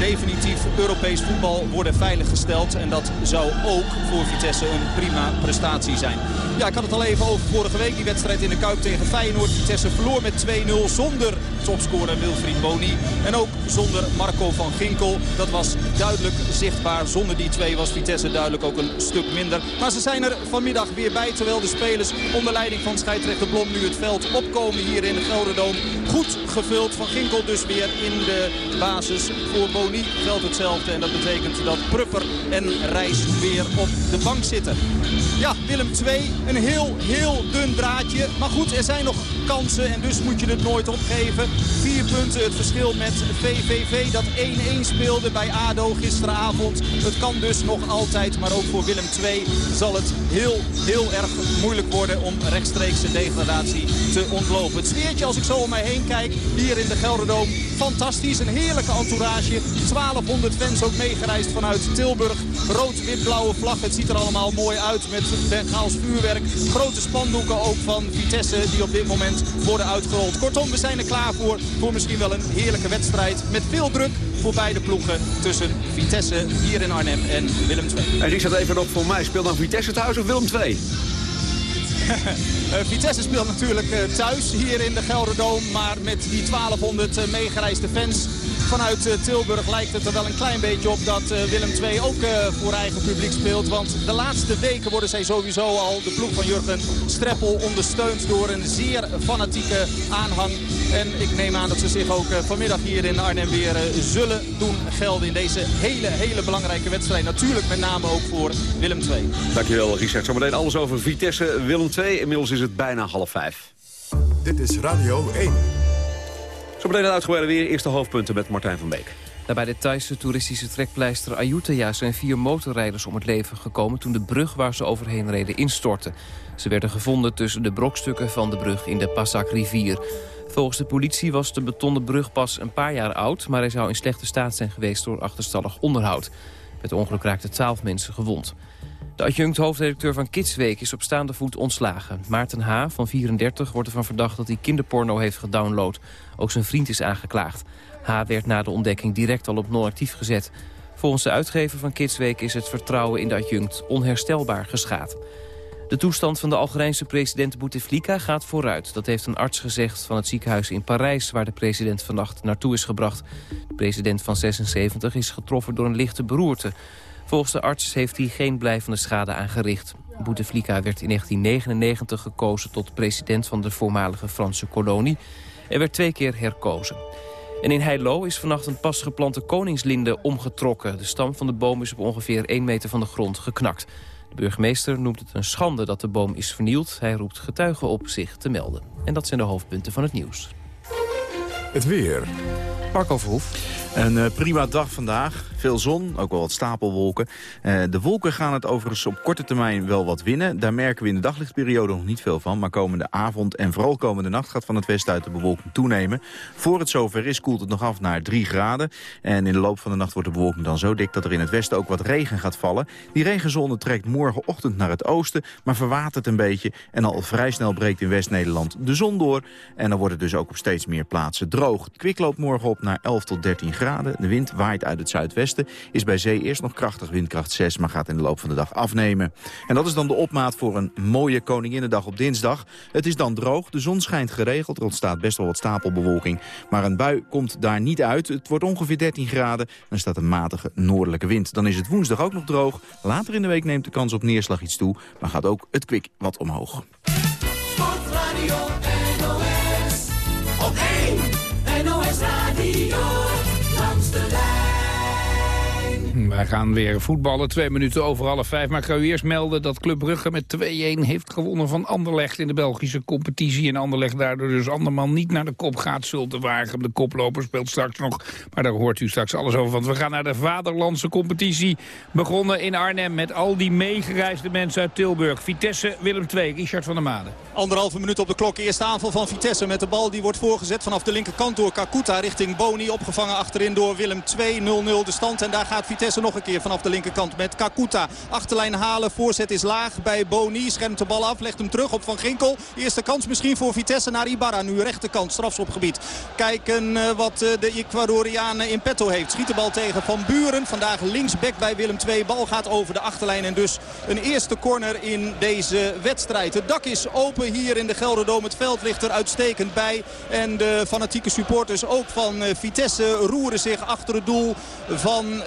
definitief Europees voetbal worden veiliggesteld. En dat zou ook voor Vitesse een prima prestatie zijn. Ja, ik had het al even over vorige week. Die wedstrijd in de Kuip tegen Feyenoord. Vitesse verloor met 2-0 zonder topscorer Wilfried Boni. En ook zonder Marco van Ginkel. Dat was duidelijk zichtbaar. Zonder die twee was Vitesse duidelijk ook een stuk minder. Maar ze zijn er vanmiddag weer bij. Terwijl de spelers onder leiding van scheidsrechter Blom nu het veld opkomen hier in de Gelderdoom. Goed gevuld. Van Ginkel dus weer in de basis voor Boni. Geldt hetzelfde. En dat betekent dat Prupper en Reis weer op de bank zitten. Ja, Willem 2 een heel, heel dun draadje. Maar goed, er zijn nog kansen en dus moet je het nooit opgeven. Vier punten het verschil met VVV dat 1-1 speelde bij ADO gisteravond. Het kan dus nog altijd, maar ook voor Willem II zal het heel, heel erg moeilijk worden om rechtstreeks de degradatie te ontlopen. Het sfeertje als ik zo om mij heen kijk, hier in de Gelderdoom, fantastisch. Een heerlijke entourage. 1200 fans ook meegereisd vanuit Tilburg. Rood-wit-blauwe vlag. Het ziet er allemaal mooi uit met Bengaals vuurwerk. Grote spandoeken ook van Vitesse die op dit moment worden uitgerold. Kortom, we zijn er klaar voor. Voor misschien wel een heerlijke wedstrijd met veel druk voor beide ploegen tussen Vitesse hier in Arnhem en Willem II. En Richard even nog voor mij. Speelt dan Vitesse thuis of Willem II? Uh, Vitesse speelt natuurlijk uh, thuis hier in de Gelderdoom. Maar met die 1200 uh, meegereisde fans vanuit Tilburg lijkt het er wel een klein beetje op dat Willem II ook voor eigen publiek speelt. Want de laatste weken worden zij sowieso al, de ploeg van Jurgen Streppel, ondersteund door een zeer fanatieke aanhang. En ik neem aan dat ze zich ook vanmiddag hier in Arnhem weer zullen doen gelden in deze hele, hele belangrijke wedstrijd. Natuurlijk met name ook voor Willem II. Dankjewel Richard. Zometeen alles over Vitesse Willem II. Inmiddels is het bijna half vijf. Dit is Radio 1. Zometeen het uitgebreide weer. Eerste hoofdpunten met Martijn van Beek. Bij de Thaise toeristische trekpleister Ayutthaya zijn vier motorrijders om het leven gekomen... toen de brug waar ze overheen reden instortte. Ze werden gevonden tussen de brokstukken van de brug in de Passak-rivier. Volgens de politie was de betonnen brug pas een paar jaar oud... maar hij zou in slechte staat zijn geweest door achterstallig onderhoud. Met ongeluk raakten twaalf mensen gewond. De adjunct hoofdredacteur van Kidsweek is op staande voet ontslagen. Maarten H. van 34 wordt ervan verdacht dat hij kinderporno heeft gedownload. Ook zijn vriend is aangeklaagd. H. werd na de ontdekking direct al op non-actief gezet. Volgens de uitgever van Kidsweek is het vertrouwen in de adjunct onherstelbaar geschaad. De toestand van de Algerijnse president Bouteflika gaat vooruit. Dat heeft een arts gezegd van het ziekenhuis in Parijs... waar de president vannacht naartoe is gebracht. De president van 76 is getroffen door een lichte beroerte. Volgens de arts heeft hij geen blijvende schade aangericht. Bouteflika werd in 1999 gekozen tot president van de voormalige Franse kolonie... en werd twee keer herkozen. En in Heilo is vannacht een pas geplante koningslinde omgetrokken. De stam van de boom is op ongeveer 1 meter van de grond geknakt. De burgemeester noemt het een schande dat de boom is vernield. Hij roept getuigen op zich te melden. En dat zijn de hoofdpunten van het nieuws. Het weer. Marco Verhoef. Een uh, prima dag vandaag. Veel zon, ook wel wat stapelwolken. Uh, de wolken gaan het overigens op korte termijn wel wat winnen. Daar merken we in de daglichtperiode nog niet veel van. Maar komende avond en vooral komende nacht gaat van het westen uit de bewolking toenemen. Voor het zover is koelt het nog af naar 3 graden. En in de loop van de nacht wordt de bewolking dan zo dik dat er in het westen ook wat regen gaat vallen. Die regenzone trekt morgenochtend naar het oosten, maar verwatert een beetje. En al vrij snel breekt in West-Nederland de zon door. En dan wordt het dus ook op steeds meer plaatsen droog. Het kwik loopt morgen op naar 11 tot 13 graden graden. De wind waait uit het zuidwesten. Is bij zee eerst nog krachtig windkracht 6, maar gaat in de loop van de dag afnemen. En dat is dan de opmaat voor een mooie Koninginnedag op dinsdag. Het is dan droog, de zon schijnt geregeld. Er ontstaat best wel wat stapelbewolking. Maar een bui komt daar niet uit. Het wordt ongeveer 13 graden en er staat een matige noordelijke wind. Dan is het woensdag ook nog droog. Later in de week neemt de kans op neerslag iets toe, maar gaat ook het kwik wat omhoog. Wij gaan weer voetballen, twee minuten over half vijf. Maar ik ga u eerst melden dat Club Brugge met 2-1 heeft gewonnen van Anderlecht in de Belgische competitie. En Anderlecht daardoor dus anderman niet naar de kop gaat. Zulte wagen, de koploper speelt straks nog. Maar daar hoort u straks alles over. Want we gaan naar de vaderlandse competitie. Begonnen in Arnhem met al die meegereisde mensen uit Tilburg. Vitesse, Willem II, Richard van der Made. Anderhalve minuut op de klok. Eerste aanval van Vitesse met de bal. Die wordt voorgezet vanaf de linkerkant door Kakuta richting Boni. Opgevangen achterin door Willem 2. 0-0 de stand. En daar gaat Vitesse nog een keer vanaf de linkerkant met Kakuta. Achterlijn halen. Voorzet is laag bij Boni. Schermt de bal af. Legt hem terug op Van Ginkel. Eerste kans misschien voor Vitesse naar Ibarra. Nu rechterkant. Strafschopgebied. Kijken uh, wat uh, de Ecuadoriaan in petto heeft. Schiet de bal tegen Van Buren. Vandaag linksback bij Willem 2. Bal gaat over de achterlijn. En dus een eerste corner in deze wedstrijd. Het dak is open hier in de Gelderdoom. Het veld ligt er uitstekend bij. En de fanatieke supporters ook van uh, Vitesse roeren zich achter het doel van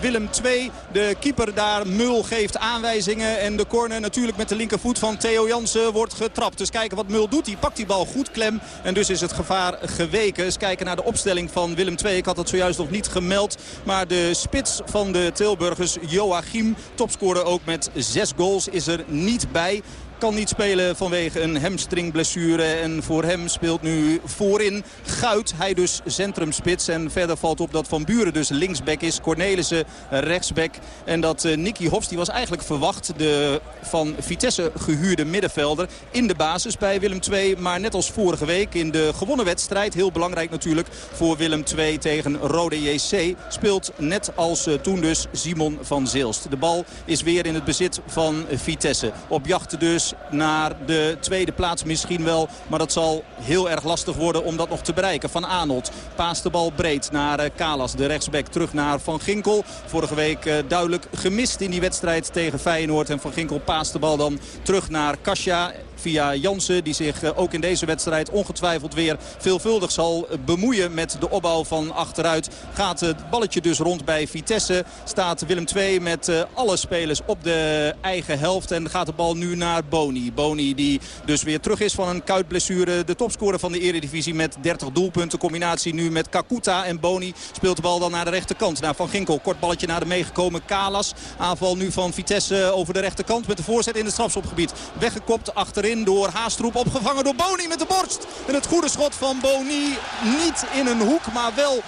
Willem II. De keeper daar, Mul, geeft aanwijzingen. En de corner natuurlijk met de linkervoet van Theo Jansen wordt getrapt. Dus kijken wat Mul doet. Hij pakt die bal goed klem. En dus is het gevaar geweken. Eens kijken naar de opstelling van Willem II. Ik had het zojuist nog niet gemeld. Maar de spits van de Tilburgers, Joachim, topscorer ook met zes goals, is er niet bij kan niet spelen vanwege een hamstringblessure. En voor hem speelt nu voorin Guit. Hij dus centrumspits. En verder valt op dat Van Buren dus linksback is. Cornelissen rechtsback. En dat uh, Nicky Hofs, die was eigenlijk verwacht. De van Vitesse gehuurde middenvelder. In de basis bij Willem II. Maar net als vorige week in de gewonnen wedstrijd. Heel belangrijk natuurlijk voor Willem II tegen Rode JC. Speelt net als uh, toen dus Simon van Zeelst. De bal is weer in het bezit van Vitesse. Op jacht dus naar de tweede plaats misschien wel. Maar dat zal heel erg lastig worden om dat nog te bereiken. Van Arnold paast de bal breed naar uh, Kalas, de rechtsback. Terug naar Van Ginkel. Vorige week uh, duidelijk gemist in die wedstrijd tegen Feyenoord. En Van Ginkel paast de bal dan terug naar Kasia via Jansen. Die zich uh, ook in deze wedstrijd ongetwijfeld weer veelvuldig zal bemoeien met de opbouw van achteruit. Gaat het balletje dus rond bij Vitesse. Staat Willem II met uh, alle spelers op de eigen helft. En gaat de bal nu naar Boni. Boni die dus weer terug is van een kuitblessure. De topscorer van de eredivisie met 30 doelpunten. Combinatie nu met Kakuta. En Boni speelt de bal dan naar de rechterkant. Naar Van Ginkel. Kort balletje naar de meegekomen Kalas. Aanval nu van Vitesse over de rechterkant. Met de voorzet in het strafschopgebied. Weggekopt achterin door Haastroep. Opgevangen door Boni met de borst. En het goede schot van Boni niet in een hoek, maar wel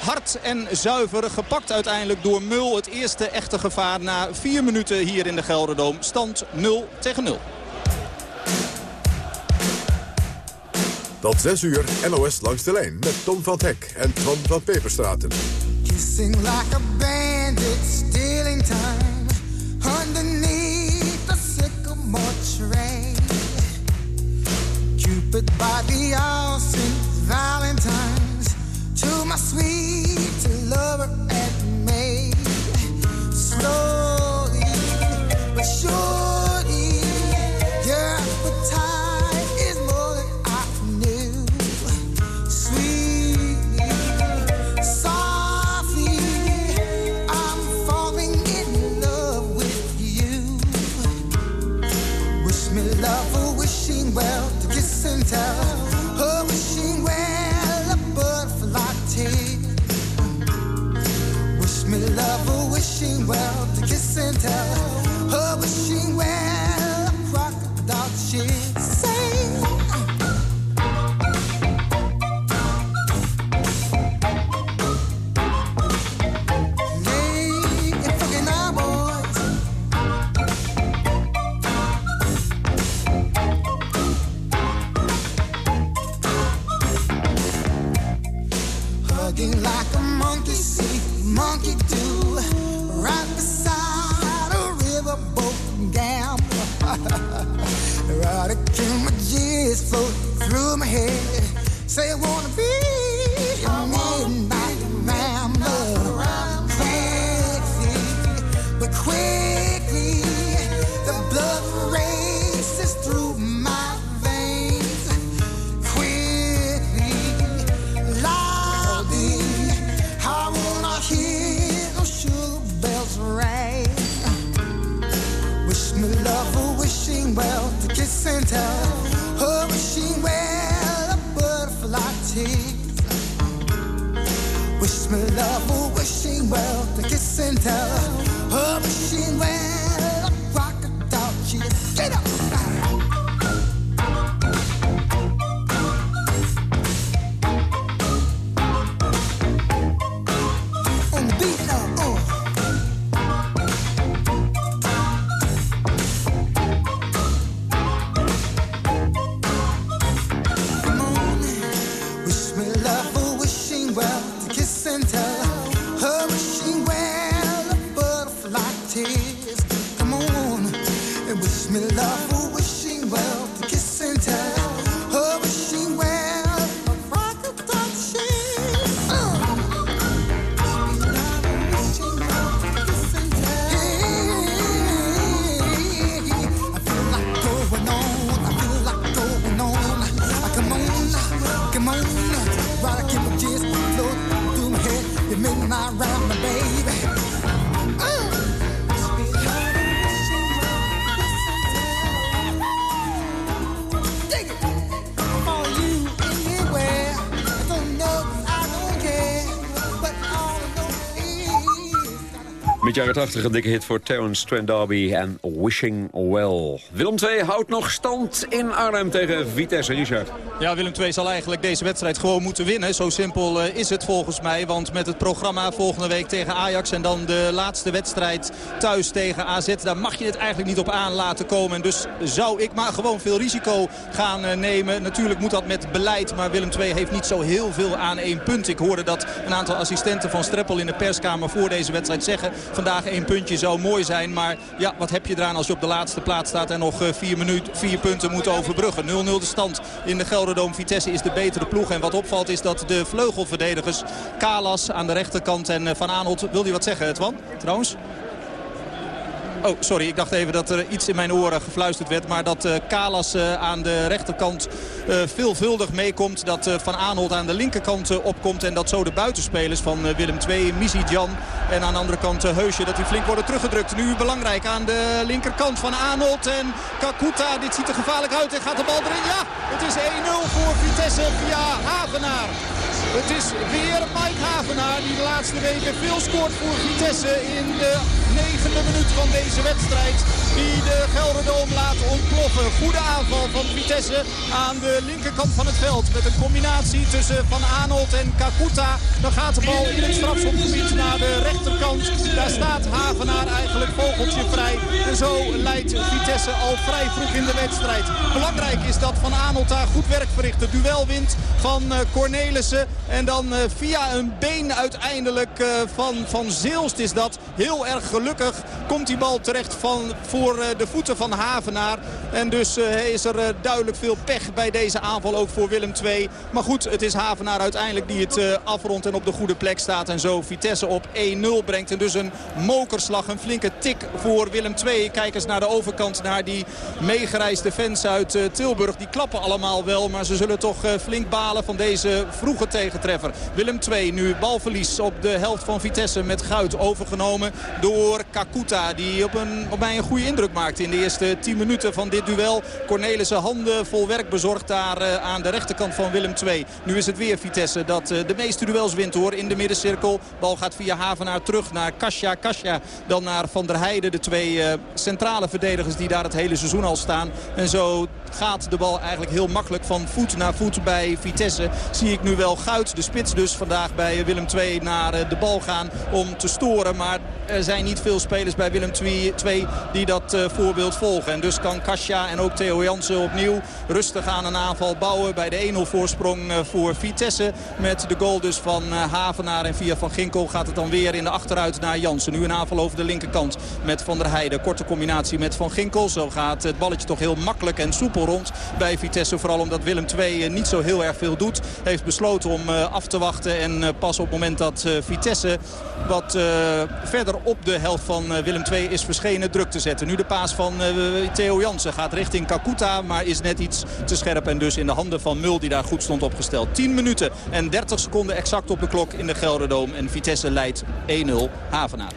hard en zuiver. Gepakt uiteindelijk door Mul. Het eerste echte gevaar na vier minuten hier in de Gelderdoom. Stand 0 tegen 0. Tot 6 uur NOS langs de lijn met Tom van Hek en Tom van Peperstraten. Kissing like a bandit, stealing time underneath the sycamore tree. Cupid by the all St. Valentine's to my sweet lover and me. Slowly but surely, jaren 80 een dikke hit voor Terence Trent D'Arby en Wishing Well. Willem II houdt nog stand in Arnhem tegen Vitesse. Richard. Ja, Willem II zal eigenlijk deze wedstrijd gewoon moeten winnen. Zo simpel eh, is het volgens mij. Want met het programma volgende week tegen Ajax... en dan de laatste wedstrijd thuis tegen AZ... daar mag je het eigenlijk niet op aan laten komen. En dus zou ik maar gewoon veel risico gaan eh, nemen. Natuurlijk moet dat met beleid. Maar Willem II heeft niet zo heel veel aan één punt. Ik hoorde dat een aantal assistenten van Streppel in de perskamer... voor deze wedstrijd zeggen... vandaag één puntje zou mooi zijn. Maar ja, wat heb je eraan als je op de laatste plaats staat... en nog eh, vier, minuut, vier punten moet overbruggen. 0-0 de stand in de Vitesse is de betere ploeg. En wat opvalt is dat de vleugelverdedigers... Kalas aan de rechterkant en eh, Van Aanholt... Wil hij wat zeggen, Twan? Trouwens? Oh, sorry. Ik dacht even dat er iets in mijn oren gefluisterd werd. Maar dat eh, Kalas eh, aan de rechterkant veelvuldig meekomt. Dat Van Aanholt aan de linkerkant opkomt. En dat zo de buitenspelers van Willem II, Jan en aan de andere kant Heusje, dat die flink worden teruggedrukt. Nu belangrijk aan de linkerkant van Aanholt en Kakuta. Dit ziet er gevaarlijk uit en gaat de bal erin. Ja, het is 1-0 voor Vitesse via Havenaar. Het is weer Mike Havenaar die de laatste weken veel scoort voor Vitesse in de negende minuut van deze wedstrijd. Die de Gelderdoom laat ontploffen. Goede aanval van Vitesse aan de linkerkant van het veld. Met een combinatie tussen Van Aanholt en Kakuta. Dan gaat de bal in het strafschopgebied naar de rechterkant. Daar staat Havenaar eigenlijk vogeltje vrij. En zo leidt Vitesse al vrij vroeg in de wedstrijd. Belangrijk is dat Van Aanholt daar goed werk verricht. Het duel wint van eh, Cornelissen. En dan eh, via een been uiteindelijk eh, van, van Zeelst is dat. Heel erg gelukkig komt die bal terecht van, voor eh, de voeten van Havenaar. En dus eh, is er eh, duidelijk veel pech bij deze aanval ook voor Willem II. Maar goed, het is Havenaar uiteindelijk die het afrondt en op de goede plek staat. En zo Vitesse op 1-0 brengt. En dus een mokerslag, een flinke tik voor Willem II. Kijk eens naar de overkant, naar die meegereisde fans uit Tilburg. Die klappen allemaal wel, maar ze zullen toch flink balen van deze vroege tegentreffer. Willem II nu balverlies op de helft van Vitesse met Guit overgenomen door Kakuta. Die op, een, op mij een goede indruk maakte in de eerste 10 minuten van dit duel. Cornelissen handen vol werk bezorgd daar eh, aan de rechterkant van Willem II. Nu is het weer Vitesse dat eh, de meeste duels wint hoor in de middencirkel. Bal gaat via Havenaar terug naar Kasia. Kasia dan naar Van der Heijden. De twee eh, centrale verdedigers die daar het hele seizoen al staan. En zo gaat de bal eigenlijk heel makkelijk van voet naar voet bij Vitesse. Zie ik nu wel Guit, de spits dus vandaag bij Willem II naar eh, de bal gaan om te storen. Maar er zijn niet veel spelers bij Willem II die dat eh, voorbeeld volgen. En dus kan Kasia en ook Theo Jansen opnieuw rustig aan een aanval bouwen. Bij de 1-0 voorsprong eh, voor Vitesse. Met de goal dus van Havenaar en via Van Ginkel gaat het dan weer in de achteruit naar Jansen. Nu een aanval over de linkerkant met Van der Heijden. Korte combinatie met Van Ginkel. Zo gaat het balletje toch heel makkelijk en soepel rond bij Vitesse. Vooral omdat Willem II niet zo heel erg veel doet. Heeft besloten om af te wachten. En pas op het moment dat Vitesse wat verder op de helft van Willem II is verschenen druk te zetten. Nu de paas van Theo Jansen gaat richting Kakuta. Maar is net iets te scherp. En dus in de handen van Mul die daar goed stond opgesteld. 10 minuten en 30 seconden exact op de klok in de Gelderdoom. En Vitesse leidt 1-0 Havenaar.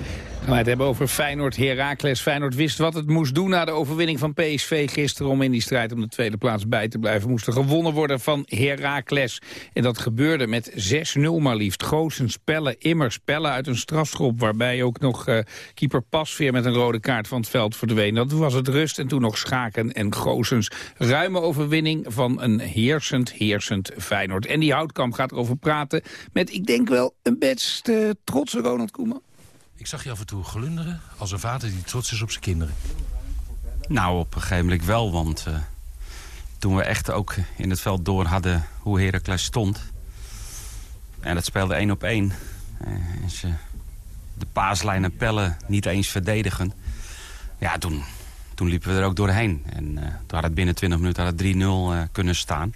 We het hebben over Feyenoord Heracles. Feyenoord wist wat het moest doen na de overwinning van PSV gisteren... om in die strijd om de tweede plaats bij te blijven. Moest er gewonnen worden van Heracles. En dat gebeurde met 6-0 maar liefst. Goossens, Pellen, Immers, Pellen uit een strafschop... waarbij ook nog uh, keeper Pasveer met een rode kaart van het veld verdween. Dat was het rust en toen nog Schaken en Goossens. Ruime overwinning van een heersend, heersend Feyenoord. En die Houtkamp gaat erover praten met, ik denk wel, een best uh, trotse Ronald Koeman. Ik zag je af en toe glunderen als een vader die trots is op zijn kinderen. Nou, op een gegeven moment wel, want uh, toen we echt ook in het veld door hadden hoe Heracles stond... en dat speelde één op één... Uh, en ze de paaslijn en pellen niet eens verdedigen... ja, toen, toen liepen we er ook doorheen. En uh, toen had het binnen 20 minuten had het 3-0 kunnen staan...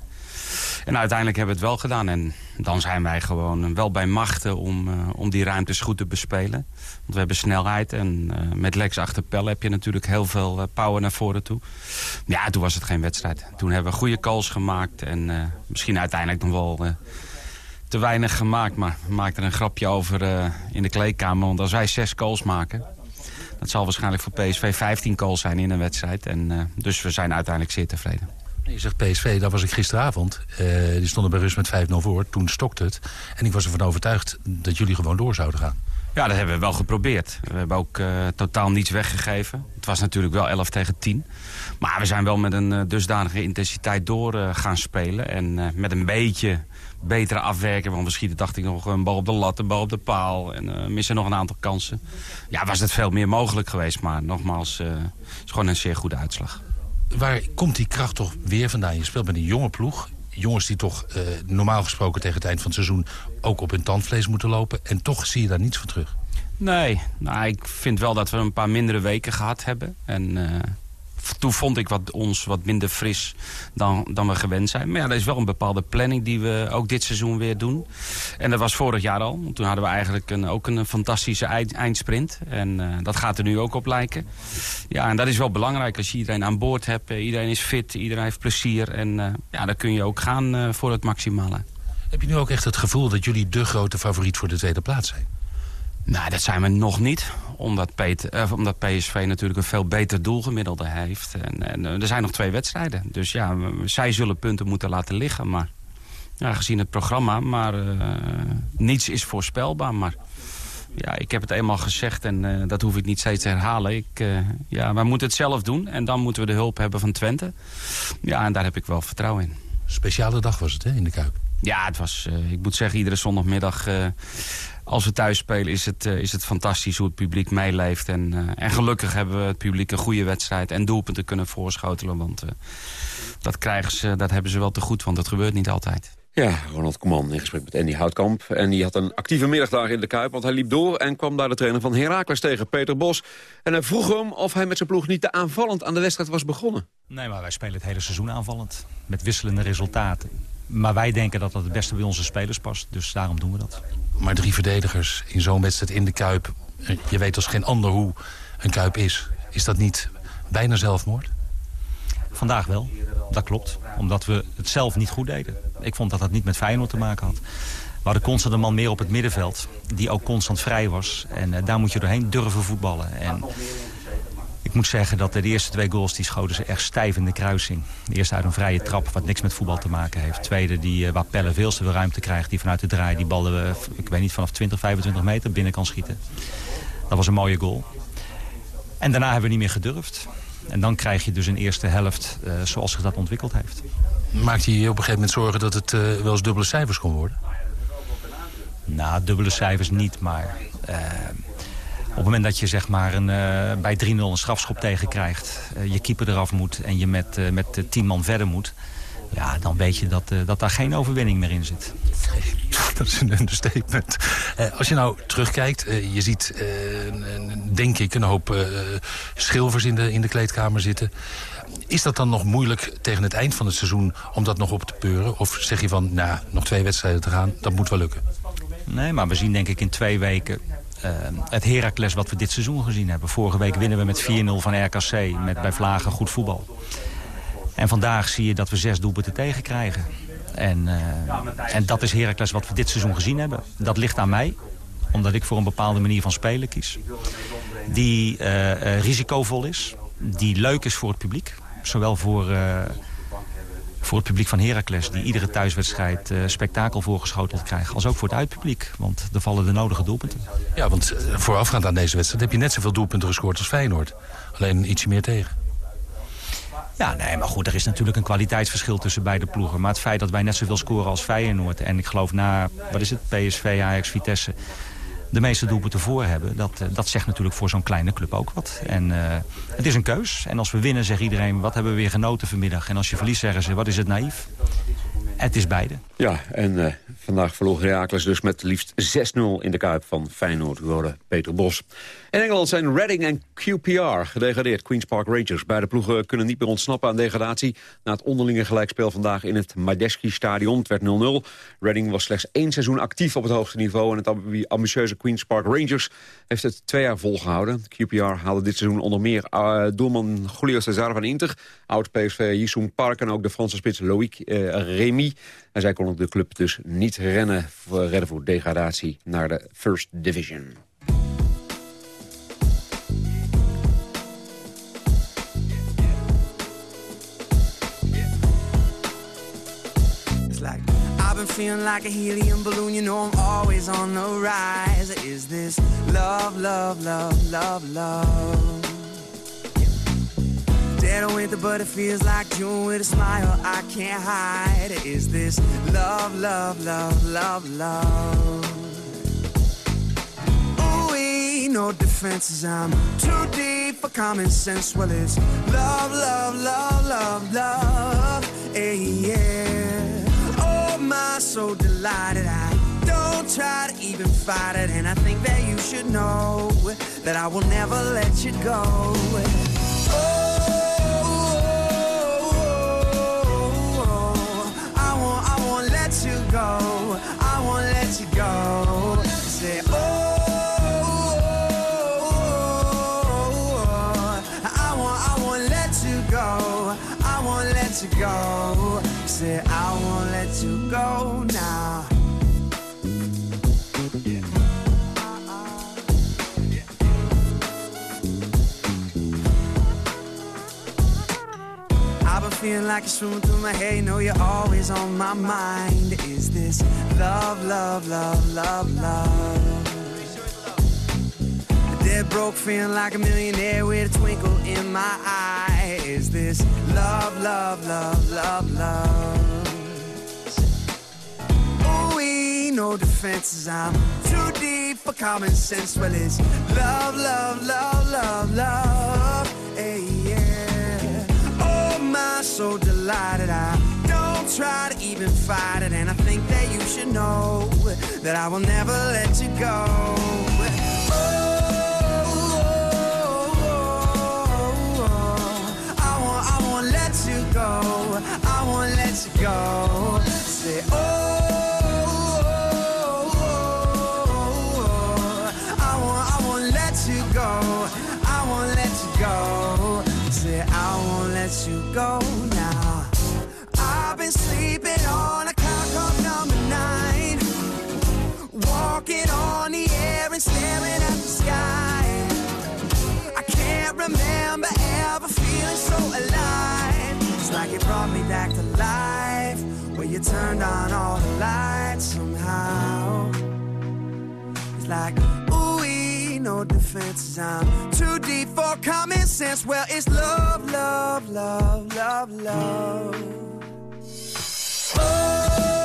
En uiteindelijk hebben we het wel gedaan. En dan zijn wij gewoon wel bij machten om, uh, om die ruimtes goed te bespelen. Want we hebben snelheid en uh, met Lex achter Pel heb je natuurlijk heel veel uh, power naar voren toe. Ja, toen was het geen wedstrijd. Toen hebben we goede calls gemaakt en misschien uiteindelijk nog wel te weinig gemaakt. Maar maakten er een grapje over in de kleedkamer. Want als wij zes calls maken, dat zal waarschijnlijk voor PSV 15 calls zijn in een wedstrijd. En, dus we zijn uiteindelijk zeer tevreden. Je zegt PSV, daar was ik gisteravond. Uh, die stonden bij rust met 5-0 voor. Toen stokte het. En ik was ervan overtuigd dat jullie gewoon door zouden gaan. Ja, dat hebben we wel geprobeerd. We hebben ook uh, totaal niets weggegeven. Het was natuurlijk wel 11 tegen 10. Maar we zijn wel met een uh, dusdanige intensiteit door gaan spelen. En met een beetje betere afwerking. Want we schieten, dacht ik, nog een bal op de lat, een bal op de paal. En missen nog een aantal kansen. Ja, was het veel meer mogelijk geweest. Maar nogmaals, het is gewoon een zeer goede uitslag waar komt die kracht toch weer vandaan? Je speelt met een jonge ploeg. Jongens die toch uh, normaal gesproken tegen het eind van het seizoen... ook op hun tandvlees moeten lopen. En toch zie je daar niets van terug. Nee, nou, ik vind wel dat we een paar mindere weken gehad hebben. En uh, toen vond ik wat, ons wat minder fris dan, dan we gewend zijn. Maar ja, er is wel een bepaalde planning die we ook dit seizoen weer doen. En dat was vorig jaar al. Toen hadden we eigenlijk een, ook een fantastische eindsprint. En uh, dat gaat er nu ook op lijken. Ja, en dat is wel belangrijk als je iedereen aan boord hebt. Iedereen is fit, iedereen heeft plezier. En uh, ja, dan kun je ook gaan voor het maximale. Heb je nu ook echt het gevoel dat jullie de grote favoriet voor de tweede plaats zijn? Nou, dat zijn we nog niet. Omdat, Peter, eh, omdat PSV natuurlijk een veel beter doelgemiddelde heeft. En, en er zijn nog twee wedstrijden. Dus ja, zij zullen punten moeten laten liggen. Maar ja, gezien het programma. Maar uh, niets is voorspelbaar. Maar ja, ik heb het eenmaal gezegd en uh, dat hoef ik niet steeds te herhalen. Ik, uh, ja, wij moeten het zelf doen. En dan moeten we de hulp hebben van Twente. Ja, en daar heb ik wel vertrouwen in. Speciale dag was het, hè, in de Kuip? Ja, het was, uh, ik moet zeggen, iedere zondagmiddag als we thuis spelen is het, uh, is het fantastisch hoe het publiek meeleeft. En, uh, en gelukkig hebben we het publiek een goede wedstrijd en doelpunten kunnen voorschotelen. Want uh, dat, krijgen ze, dat hebben ze wel te goed, want dat gebeurt niet altijd. Ja, Ronald Koeman in gesprek met Andy Houtkamp. En die had een actieve middagdag in de Kuip, want hij liep door... en kwam daar de trainer van Heracles tegen, Peter Bos. En hij vroeg hem of hij met zijn ploeg niet te aanvallend aan de wedstrijd was begonnen. Nee, maar wij spelen het hele seizoen aanvallend. Met wisselende resultaten. Maar wij denken dat dat het beste bij onze spelers past. Dus daarom doen we dat. Maar drie verdedigers in zo'n wedstrijd in de Kuip... je weet als geen ander hoe een Kuip is. Is dat niet bijna zelfmoord? Vandaag wel, dat klopt. Omdat we het zelf niet goed deden. Ik vond dat dat niet met Feyenoord te maken had. We hadden constant een man meer op het middenveld. Die ook constant vrij was. En uh, daar moet je doorheen durven voetballen. En ik moet zeggen dat de eerste twee goals die schoten ze echt stijf in de kruising. De eerste uit een vrije trap, wat niks met voetbal te maken heeft. De tweede, die, waar Pelle veel te veel ruimte krijgt. Die vanuit de draai die bal, uh, ik weet niet, vanaf 20, 25 meter binnen kan schieten. Dat was een mooie goal. En daarna hebben we niet meer gedurfd. En dan krijg je dus een eerste helft uh, zoals zich dat ontwikkeld heeft. Maakt hij op een gegeven moment zorgen dat het uh, wel eens dubbele cijfers kon worden? Nou, dubbele cijfers niet, maar... Uh, op het moment dat je zeg maar een, uh, bij 3-0 een strafschop tegenkrijgt... Uh, je keeper eraf moet en je met, uh, met tien man verder moet... Ja, dan weet je dat, eh, dat daar geen overwinning meer in zit. Dat is een understatement. Eh, als je nou terugkijkt, eh, je ziet, eh, denk ik, een hoop eh, schilvers in de, in de kleedkamer zitten. Is dat dan nog moeilijk tegen het eind van het seizoen om dat nog op te peuren? Of zeg je van, nou, nog twee wedstrijden te gaan, dat moet wel lukken? Nee, maar we zien denk ik in twee weken eh, het Heracles wat we dit seizoen gezien hebben. Vorige week winnen we met 4-0 van RKC, met bij Vlagen goed voetbal. En vandaag zie je dat we zes doelpunten tegenkrijgen. En, eh, en dat is Heracles wat we dit seizoen gezien hebben. Dat ligt aan mij, omdat ik voor een bepaalde manier van spelen kies. Die eh, eh, risicovol is, die leuk is voor het publiek. Zowel voor, voor het publiek van Heracles... die iedere thuiswedstrijd eh, spektakel voorgeschoteld krijgt... als ook voor het uitpubliek, want er vallen de nodige doelpunten. Ja, want eh, voorafgaand aan deze wedstrijd heb je net zoveel doelpunten gescoord als Feyenoord. Alleen ietsje meer tegen. Ja, nee, maar goed, er is natuurlijk een kwaliteitsverschil tussen beide ploegen. Maar het feit dat wij net zoveel scoren als Feyenoord... en ik geloof na, wat is het, PSV, Ajax, Vitesse... de meeste doelpunten voor hebben... dat, eh, dat zegt natuurlijk voor zo'n kleine club ook wat. En eh, het is een keus. En als we winnen zegt iedereen, wat hebben we weer genoten vanmiddag. En als je verliest zeggen ze, wat is het naïef. Het is beide. Ja, en eh, vandaag verloor Heracles dus met liefst 6-0 in de Kuip van Feyenoord. Peter Bos. In Engeland zijn Reading en QPR gedegradeerd. Queen's Park Rangers. Beide ploegen kunnen niet meer ontsnappen aan degradatie... na het onderlinge gelijkspel vandaag in het Madesky-stadion. Het werd 0-0. Reading was slechts één seizoen actief op het hoogste niveau... en het ambi- ambitieuze Queen's Park Rangers heeft het twee jaar volgehouden. QPR haalde dit seizoen onder meer uh, doelman Julio Cesar van Inter... oud-PSV Jisung Park en ook de Franse spits Loïc uh, Remy. En zij konden de club dus niet rennen, redden voor degradatie naar de First Division. Been feeling like a helium balloon. You know I'm always on the rise. Is this love, love, love, love, love? Dead winter, but it feels like June with a smile I can't hide. Is this love, love, love, love, love? Ooh, ain't no defenses. I'm too deep for common sense. Well, it's love, love, love, love, love. Hey, yeah. So delighted. I don't try to even fight it. And I think that you should know that I will never let you go. Oh, I won't, I won't let you go. I won't let you go. Say, oh, I won't, I won't let you go. I won't let you go. Say, I go now. I've been feeling like it's swimming through my head. You know you're always on my mind. Is this love, love, love, love, love? Dead broke, feeling like a millionaire with a twinkle in my eye. Is this love, love, love, love, love? No defenses. I'm too deep for common sense. Well, it's love, love, love, love, love. Hey, yeah. Oh, my, so delighted. I don't try to even fight it. And I think that you should know that I will never let you go. Let you go. I won't let you go. Say, oh, go now. I've been sleeping on a cloud called number nine. Walking on the air and staring at the sky. I can't remember ever feeling so alive. It's like it brought me back to life. Where you turned on all the lights somehow. It's like, I'm too deep for common sense. Well, it's love, love, love, love, love. Oh,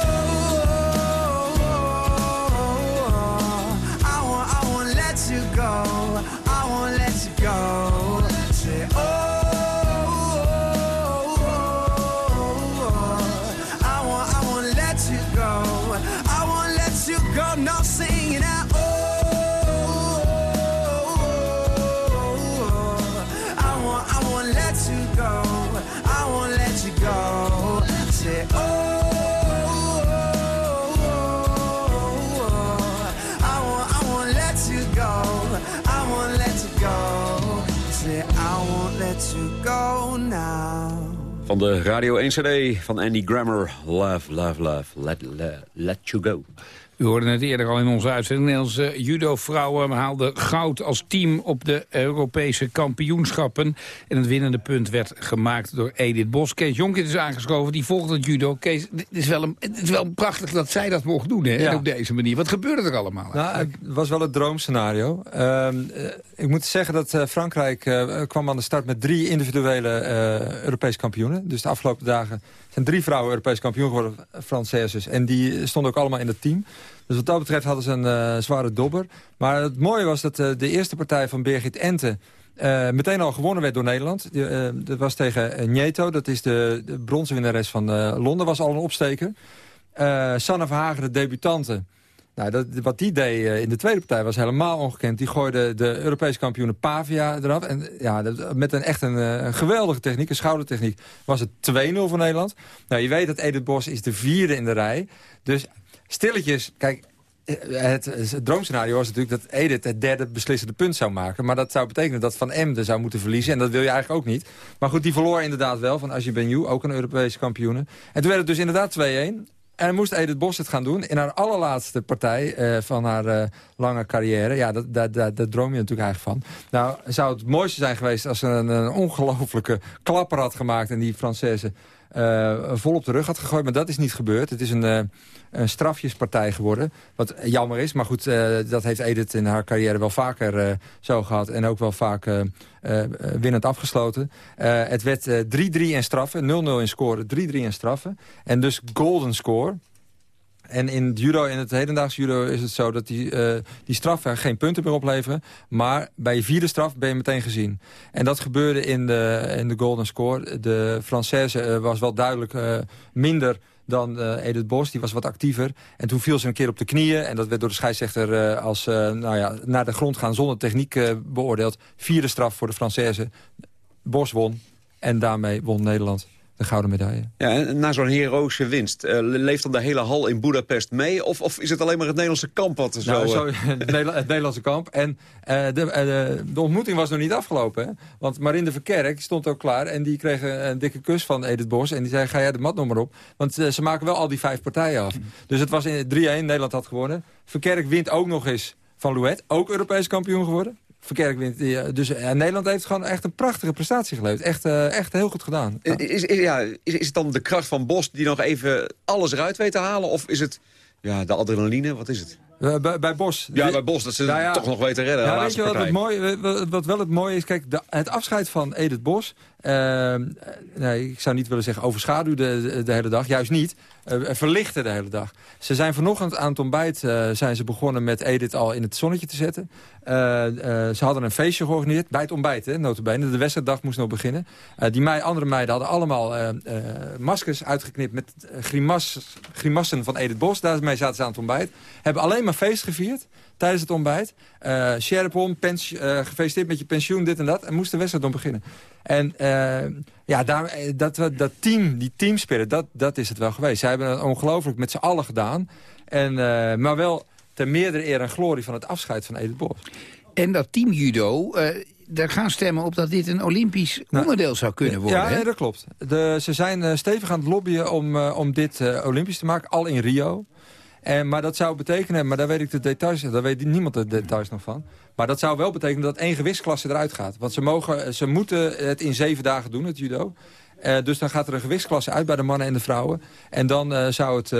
Van de Radio 1 CD van Andy Grammer. Love, love, love. Let, let, let you go. U hoorde het eerder al in onze uitzending. Nederlandse judo-vrouwen haalden goud als team op de Europese kampioenschappen. En het winnende punt werd gemaakt door Edith Bos. Kees Jonkin is aangeschoven, die volgt het judo. Kees, het is wel, een, het is wel prachtig dat zij dat mocht doen hè, op deze manier. Wat gebeurde er allemaal? Nou, het was wel het droomscenario. Uh, ik moet zeggen dat uh, Frankrijk uh, kwam aan de start met drie individuele Europese kampioenen. Dus de afgelopen dagen zijn drie vrouwen Europees kampioen geworden, Françaises. En die stonden ook allemaal in het team. Dus wat dat betreft hadden ze een uh, zware dobber. Maar het mooie was dat uh, de eerste partij van Birgit Ente... Uh, meteen al gewonnen werd door Nederland. Dat was tegen Nieto, dat is de, de bronzenwinnares van Londen. was al een opsteker. Sanne Verhagen, de debutante... Nou, dat, wat die deed in de tweede partij was helemaal ongekend. Die gooide de Europese kampioenen Pavia eraf. En ja, met een echt een, een geweldige techniek, een schoudertechniek, was het 2-0 voor Nederland. Nou, je weet dat Edith Bos is de vierde in de rij. Dus stilletjes, kijk, het, het, droomscenario was natuurlijk dat Edith het derde beslissende punt zou maken. Maar dat zou betekenen dat Van Emden zou moeten verliezen. En dat wil je eigenlijk ook niet. Maar goed, die verloor inderdaad wel van Benjou, ook een Europese kampioen. En toen werd het dus inderdaad 2-1. En moest Edith Bos het gaan doen in haar allerlaatste partij uh, van haar uh, lange carrière. Ja, dat, dat, dat, droom je natuurlijk eigenlijk van. Nou, zou het mooiste zijn geweest als ze een, een ongelofelijke klapper had gemaakt... en die Française uh, vol op de rug had gegooid. Maar dat is niet gebeurd. Het is een, uh, een strafjespartij geworden. Wat jammer is. Maar goed, uh, dat heeft Edith in haar carrière wel vaker zo gehad. En ook wel vaak winnend afgesloten. het werd 3-3 in straffen. 0-0 in scoren. 3-3 in straffen. En dus golden score. En in judo, in het hedendaags judo is het zo dat die, uh, die straffen geen punten meer opleveren. Maar bij je vierde straf ben je meteen gezien. En dat gebeurde in de, in de golden score. De Française uh, was wel duidelijk uh, minder dan Edith Bos. Die was wat actiever. En toen viel ze een keer op de knieën. En dat werd door de scheidsrechter als nou ja, naar de grond gaan zonder techniek beoordeeld. Vierde straf voor de Française. Bos won. En daarmee won Nederland de gouden medaille. Ja, en na zo'n heroïsche winst, uh, leeft dan de hele hal in Budapest mee? Of, of is het alleen maar het Nederlandse kamp wat er zo... Nou, zo het, Nederlandse kamp. En uh, de, de, ontmoeting was nog niet afgelopen. Hè? Want Marinde Verkerk stond ook klaar en die kreeg een, dikke kus van Edith Bos. En die zei, ga jij de mat nog maar op. Want ze maken wel al die vijf partijen af. Dus het was in 3-1, Nederland had gewonnen. Verkerk wint ook nog eens van Louet, ook Europees kampioen geworden. Verkerk wint. Dus uh, Nederland heeft gewoon echt een prachtige prestatie geleverd. Echt, uh, echt heel goed gedaan. Ja. Is, is, ja, is, is het dan de kracht van Bos die nog even alles eruit weet te halen? Of is het ja, de adrenaline? Wat is het? Bij, bij, Bos. Ja, bij Bos, dat ze nou ja, toch nog weten redden. Ja, weet je wat, het mooie, wat wel het mooie is? Kijk, de, het afscheid van Edith Bos... Uh, nee, ik zou niet willen zeggen overschaduwde de, de hele dag. Juist niet. Uh, verlichten de hele dag. Ze zijn vanochtend aan het ontbijt uh, zijn ze begonnen met Edith al in het zonnetje te zetten. ze hadden een feestje georganiseerd bij het ontbijt, hè, notabene. De wedstrijddag moest nog beginnen. die mei, andere meiden hadden allemaal maskers uitgeknipt met grimas, grimassen van Edith Bos. Daarmee zaten ze aan het ontbijt. Hebben alleen maar feest gevierd tijdens het ontbijt. Uh, Sherpon, pens, gefeliciteerd met je pensioen, dit en dat. En moest de wedstrijd dan beginnen. En ja, daar, dat, dat team, die teamspirit, dat, dat is het wel geweest. Zij hebben het ongelooflijk met z'n allen gedaan. En, maar wel ter meerdere eer en glorie van het afscheid van Edith Bos. En dat team judo daar gaan stemmen op dat dit een Olympisch nou, onderdeel zou kunnen worden. Ja, hè? dat klopt. De, ze zijn stevig aan het lobbyen om, om dit Olympisch te maken, al in Rio. En, maar dat zou betekenen, maar daar weet ik de details, daar weet niemand de details nog van. Maar dat zou wel betekenen dat één gewichtsklasse eruit gaat. Want ze, mogen, ze moeten het in zeven dagen doen, het judo. Uh, dus dan gaat er een gewichtsklasse uit bij de mannen en de vrouwen. En dan uh, zou het, uh,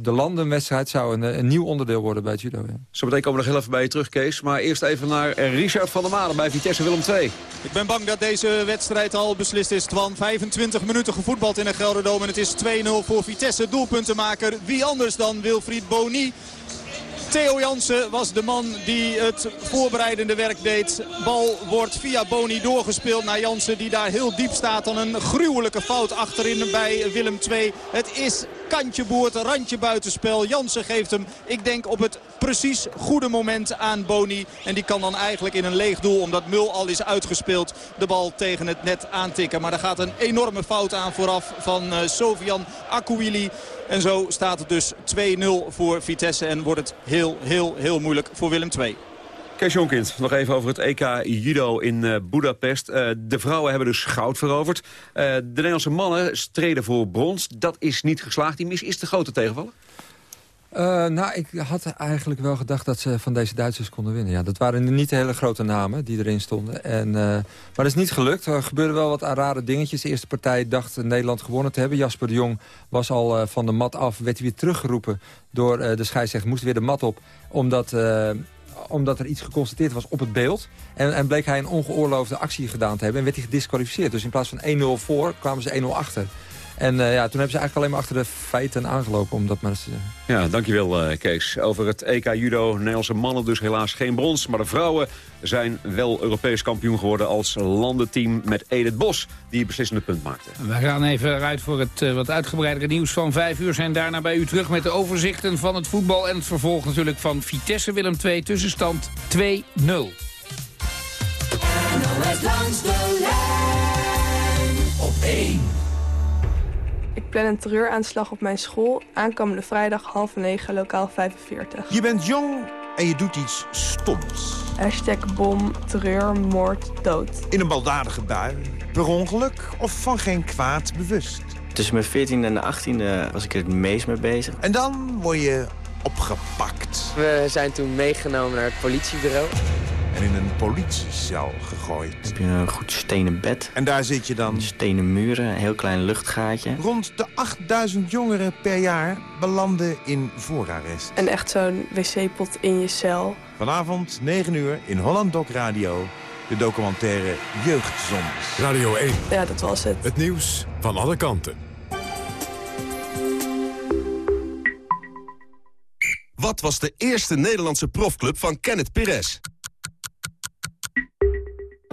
de landenwedstrijd zou een, een, nieuw onderdeel worden bij het judo. Ja. Zo meteen komen we nog heel even bij je terug, Kees. Maar eerst even naar Richard van der Malen bij Vitesse Willem II. Ik ben bang dat deze wedstrijd al beslist is. Twan, 25 minuten gevoetbald in de Gelderdoom. En het is 2-0 voor Vitesse. Doelpuntenmaker, wie anders dan Wilfried Boni. Theo Jansen was de man die het voorbereidende werk deed. Bal wordt via Boni doorgespeeld naar Jansen die daar heel diep staat. Dan een gruwelijke fout achterin bij Willem II. Het is kantje boord, randje buitenspel. Jansen geeft hem, ik denk op het precies goede moment aan Boni. En die kan dan eigenlijk in een leeg doel, omdat Mul al is uitgespeeld, de bal tegen het net aantikken. Maar er gaat een enorme fout aan vooraf van uh, Sofian Akouili. En zo staat het dus 2-0 voor Vitesse en wordt het heel, heel, heel moeilijk voor Willem II. Kees Jonkind, nog even over het EK Judo in uh, Budapest. Uh, de vrouwen hebben dus goud veroverd. Uh, de Nederlandse mannen streden voor brons. Dat is niet geslaagd. Die mis is de grote tegenvaller? Uh, nou, ik had eigenlijk wel gedacht dat ze van deze Duitsers konden winnen. Ja, dat waren niet hele grote namen die erin stonden. En, maar dat is niet gelukt. Er gebeurden wel wat rare dingetjes. De eerste partij dacht Nederland gewonnen te hebben. Jasper de Jong was al van de mat af. Werd weer teruggeroepen door de scheidsrechter. Moest weer de mat op. Omdat omdat er iets geconstateerd was op het beeld. En, en bleek hij een ongeoorloofde actie gedaan te hebben. En werd hij gedisqualificeerd. Dus in plaats van 1-0 voor kwamen ze 1-0 achter. En uh, ja, toen hebben ze eigenlijk alleen maar achter de feiten aangelopen. Om dat maar eens, uh... Ja, dankjewel uh, Kees. Over het EK Judo. Nederlandse mannen dus helaas geen brons. Maar de vrouwen zijn wel Europees kampioen geworden als landenteam met Edith Bos. Die beslissende punt maakte. We gaan even uit voor het wat uitgebreidere nieuws van vijf uur. Zijn daarna bij u terug met de overzichten van het voetbal. En het vervolg natuurlijk van Vitesse Willem 2. Tussenstand 2-0. langs de lijn op 1. Ik plan een terreuraanslag op mijn school. Aankomende vrijdag half negen, lokaal 45. Je bent jong en je doet iets stoms. Hashtag bom, terreur, moord, dood. In een baldadige bui, per ongeluk of van geen kwaad bewust. Tussen mijn 14e en de 18e was ik er het meest mee bezig. En dan word je opgepakt. We zijn toen meegenomen naar het politiebureau. En in een politiecel gegooid. Heb je een goed stenen bed. En daar zit je dan? Stenen muren, een heel klein luchtgaatje. Rond de 8000 jongeren per jaar belanden in voorarrest. En echt zo'n wc-pot in je cel. Vanavond 9 uur in Holland Doc Radio. De documentaire Jeugdzondes. Radio 1. Ja, dat was het. Het nieuws van alle kanten. Wat was de eerste Nederlandse profclub van Kenneth Perez?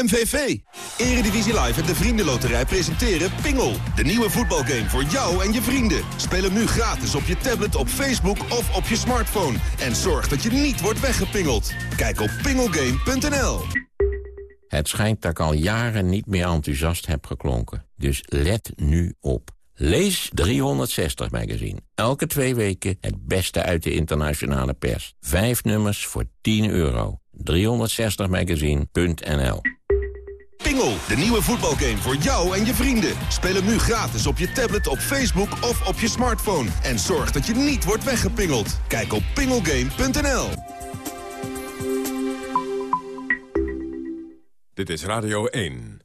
MVV. Eredivisie Live en de Vriendenloterij presenteren Pingel. De nieuwe voetbalgame voor jou en je vrienden. Speel hem nu gratis op je tablet, op Facebook of op je smartphone. En zorg dat je niet wordt weggepingeld. Kijk op pingelgame.nl. Het schijnt dat ik al jaren niet meer enthousiast heb geklonken. Dus let nu op. Lees 360 magazine. Elke twee weken het beste uit de internationale pers. Vijf nummers voor 10 euro. 360magazine.nl Pingel, de nieuwe voetbalgame voor jou en je vrienden. Speel hem nu gratis op je tablet, op Facebook of op je smartphone. En zorg dat je niet wordt weggepingeld. Kijk op pingelgame.nl Dit is Radio 1.